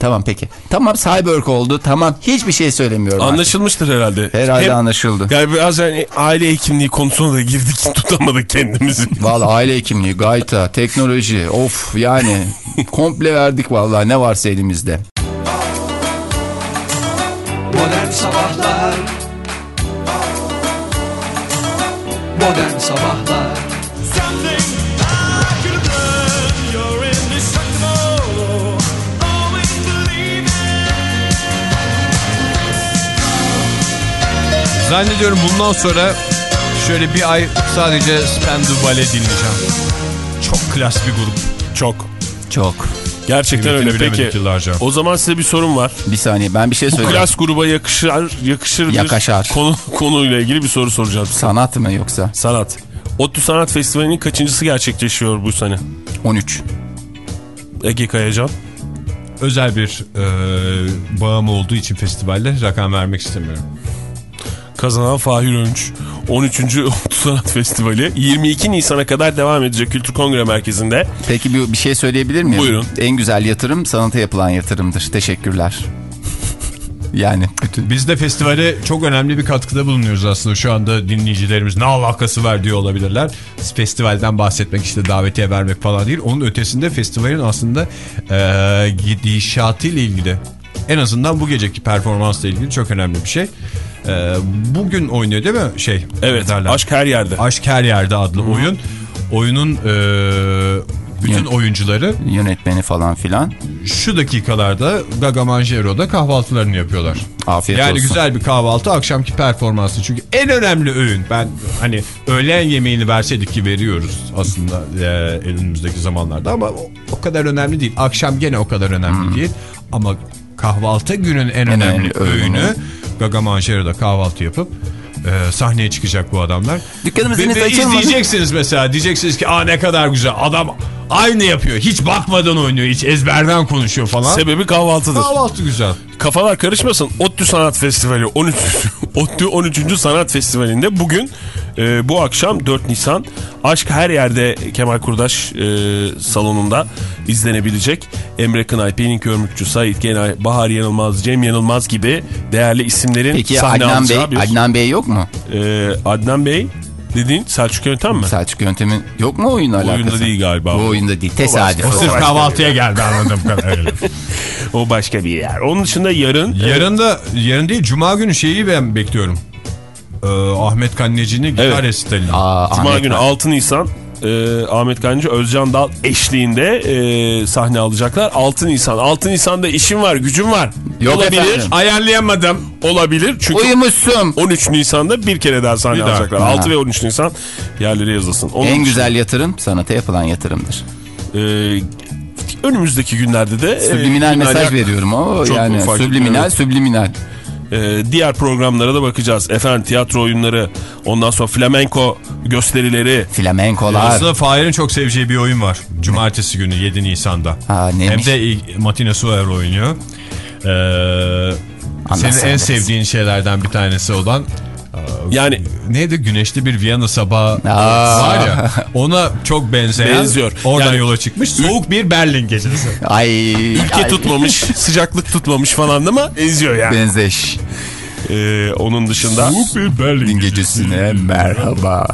Tamam peki. Tamam Cyborg oldu tamam hiçbir şey söylemiyorum artık. Anlaşılmıştır herhalde. Herhalde Hem- anlaşıldı. Yani biraz yani aile hekimliği konusuna da girdik *laughs* tutamadık kendimizi. Vallahi aile hekimliği, gayta, teknoloji, of yani *laughs* komple verdik vallahi ne varsa elimizde. Modern Sabahlar Modern Sabahlar Zannediyorum bundan sonra şöyle bir ay sadece Spendu Ballet dinleyeceğim. Çok klas bir grup. Çok. Çok. Gerçekten Kıymetini öyle. Peki yıllarca. o zaman size bir sorum var. Bir saniye ben bir şey Bu söyleyeceğim. klas gruba yakışır, yakışır bir Yakaşar. konu, konuyla ilgili bir soru soracağım. Sanat mı yoksa? Sanat. ODTÜ Sanat Festivali'nin kaçıncısı gerçekleşiyor bu sene? 13. Ege Kayacan. Özel bir e, bağım olduğu için festivalde rakam vermek istemiyorum. Kazanan Fahir Önç. 13. ODTÜ *laughs* Sanat Festivali 22 Nisan'a kadar devam edecek Kültür Kongre Merkezi'nde. Peki bir, bir şey söyleyebilir miyim? Buyurun. En güzel yatırım sanata yapılan yatırımdır. Teşekkürler. *laughs* Yani bütün Biz de festivale çok önemli bir katkıda bulunuyoruz aslında. Şu anda dinleyicilerimiz ne alakası var diyor olabilirler. Festivalden bahsetmek işte davetiye vermek falan değil. Onun ötesinde festivalin aslında e, gidişatıyla ilgili en azından bu geceki performansla ilgili çok önemli bir şey. E, bugün oynuyor değil mi şey? Evet derler? Aşk Her Yerde. Aşk Her Yerde adlı oyun. Oyunun e, bütün Yön- oyuncuları yönetmeni falan filan. şu dakikalarda Gaga Manjero'da kahvaltılarını yapıyorlar. Afiyet yani olsun. güzel bir kahvaltı akşamki performansı. Çünkü en önemli öğün. Ben hani öğlen yemeğini verseydik ki veriyoruz aslında e, önümüzdeki zamanlarda ama o, o kadar önemli değil. Akşam gene o kadar önemli değil. Ama kahvaltı günün en, önemli, önemli öğünü. öğünü. Gaga Manjero'da kahvaltı yapıp e, sahneye çıkacak bu adamlar. Dükkanımız Ve, henüz ve açılmadı. izleyeceksiniz mesela diyeceksiniz ki aa ne kadar güzel adam aynı yapıyor. Hiç bakmadan oynuyor. Hiç ezberden konuşuyor falan. Sebebi kahvaltıdır. Kahvaltı güzel. Kafalar karışmasın. ODTÜ Sanat Festivali 13. ODTÜ 13. Sanat Festivali'nde bugün e, bu akşam 4 Nisan Aşk Her Yerde Kemal Kurdaş e, salonunda izlenebilecek. Emre Kınay, Pelin Körmükçü, Sait Genay, Bahar Yanılmaz, Cem Yanılmaz gibi değerli isimlerin Peki sahne Adnan Bey, alacağı bir... Adnan Bey yok mu? E, Adnan Bey dediğin Selçuk Yöntem mi? Selçuk yöntemin yok mu oyunla alakası? oyunda değil galiba. Bu oyunda değil. Tesadüf. O sırf kahvaltıya geldi anladığım *laughs* kadarıyla. O başka bir yer. Onun dışında yarın yarın da yarın değil cuma günü şeyi ben bekliyorum. Ee, Ahmet Kanneci'nin gitar Evet. resitalini. Cuma Ahmet günü Bey. 6 Nisan e, Ahmet Kancı Özcan Dal eşliğinde e, sahne alacaklar. 6 Nisan. 6 Nisan'da işim var, gücüm var. Yok Olabilir. efendim. Ayarlayamadım. Olabilir. Çünkü Uyumuşsun. 13 Nisan'da bir kere daha sahne Bir daha. alacaklar. Ha. 6 ve 13 Nisan yerleri yazılsın. Onun En dışında, güzel yatırım sanata yapılan yatırımdır. e, önümüzdeki günlerde de e, Subliminal yine mesaj veriyorum ama yani subliminal evet. subliminal. E, diğer programlara da bakacağız. Efendim tiyatro oyunları, ondan sonra flamenko gösterileri, Flamenkolar. Aslında Fahir'in çok seveceği bir oyun var. Cumartesi günü 7 Nisan'da. Ha, Hem de Martina Suer oynuyor. Ee, senin en sevdiğin şeylerden bir tanesi olan yani neydi güneşli bir Viyana sabahı Aa. var ya ona çok benzeyen Benziyor. oradan Yani- yola çıkmış soğuk bir Berlin gecesi. Ay. ülke ay, tutmamış, sıcaklık tutmamış falan ama benziyor yani. Benzeş. E, onun dışında... bir Berlin gecesine merhaba.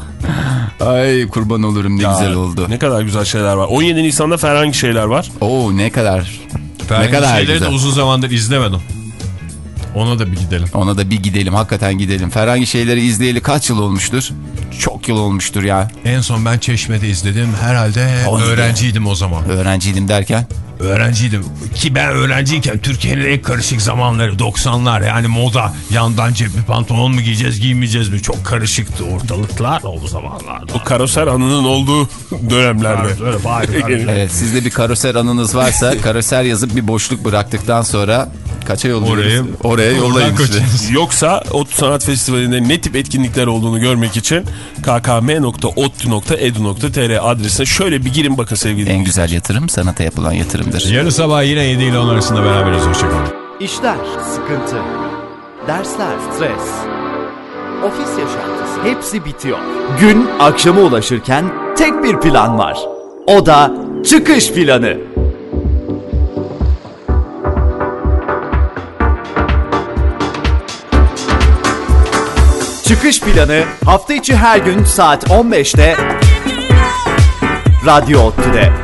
Ay kurban olurum ne güzel oldu. Ne kadar güzel şeyler var. 17 Nisan'da herhangi şeyler var. Oo ne kadar. Ben ne kadar şeyleri de güzel. uzun zamandır izlemedim. Ona da bir gidelim. Ona da bir gidelim hakikaten gidelim. Ferhangi şeyleri izleyeli kaç yıl olmuştur? Çok yıl olmuştur ya. En son ben Çeşme'de izledim. Herhalde yedi. öğrenciydim o zaman. Öğrenciydim derken. Öğrenciydim. Ki ben öğrenciyken Türkiye'nin en karışık zamanları 90'lar yani moda. Yandan cepli pantolon mu giyeceğiz giymeyeceğiz mi? Çok karışıktı ortalıklar o zamanlarda. O karoser anının olduğu dönemlerde. Öyle bari karışık. Evet sizde bir karoser anınız varsa *laughs* karoser yazıp bir boşluk bıraktıktan sonra kaça yolluyoruz? Oraya- Oraya yollayın işte. Yoksa ODTÜ Sanat Festivali'nde ne tip etkinlikler olduğunu görmek için kkm.ottu.edu.tr adresine şöyle bir girin bakın sevgili En güzel yatırım sanata yapılan yatırımdır. Yarın sabah yine 7 ile 10 arasında beraberiz. Hoşçakalın. İşler, sıkıntı, dersler, stres, ofis yaşantısı hepsi bitiyor. Gün akşama ulaşırken tek bir plan var. O da çıkış planı. Çıkış planı hafta içi her gün saat 15'te Radyo Ottu'da.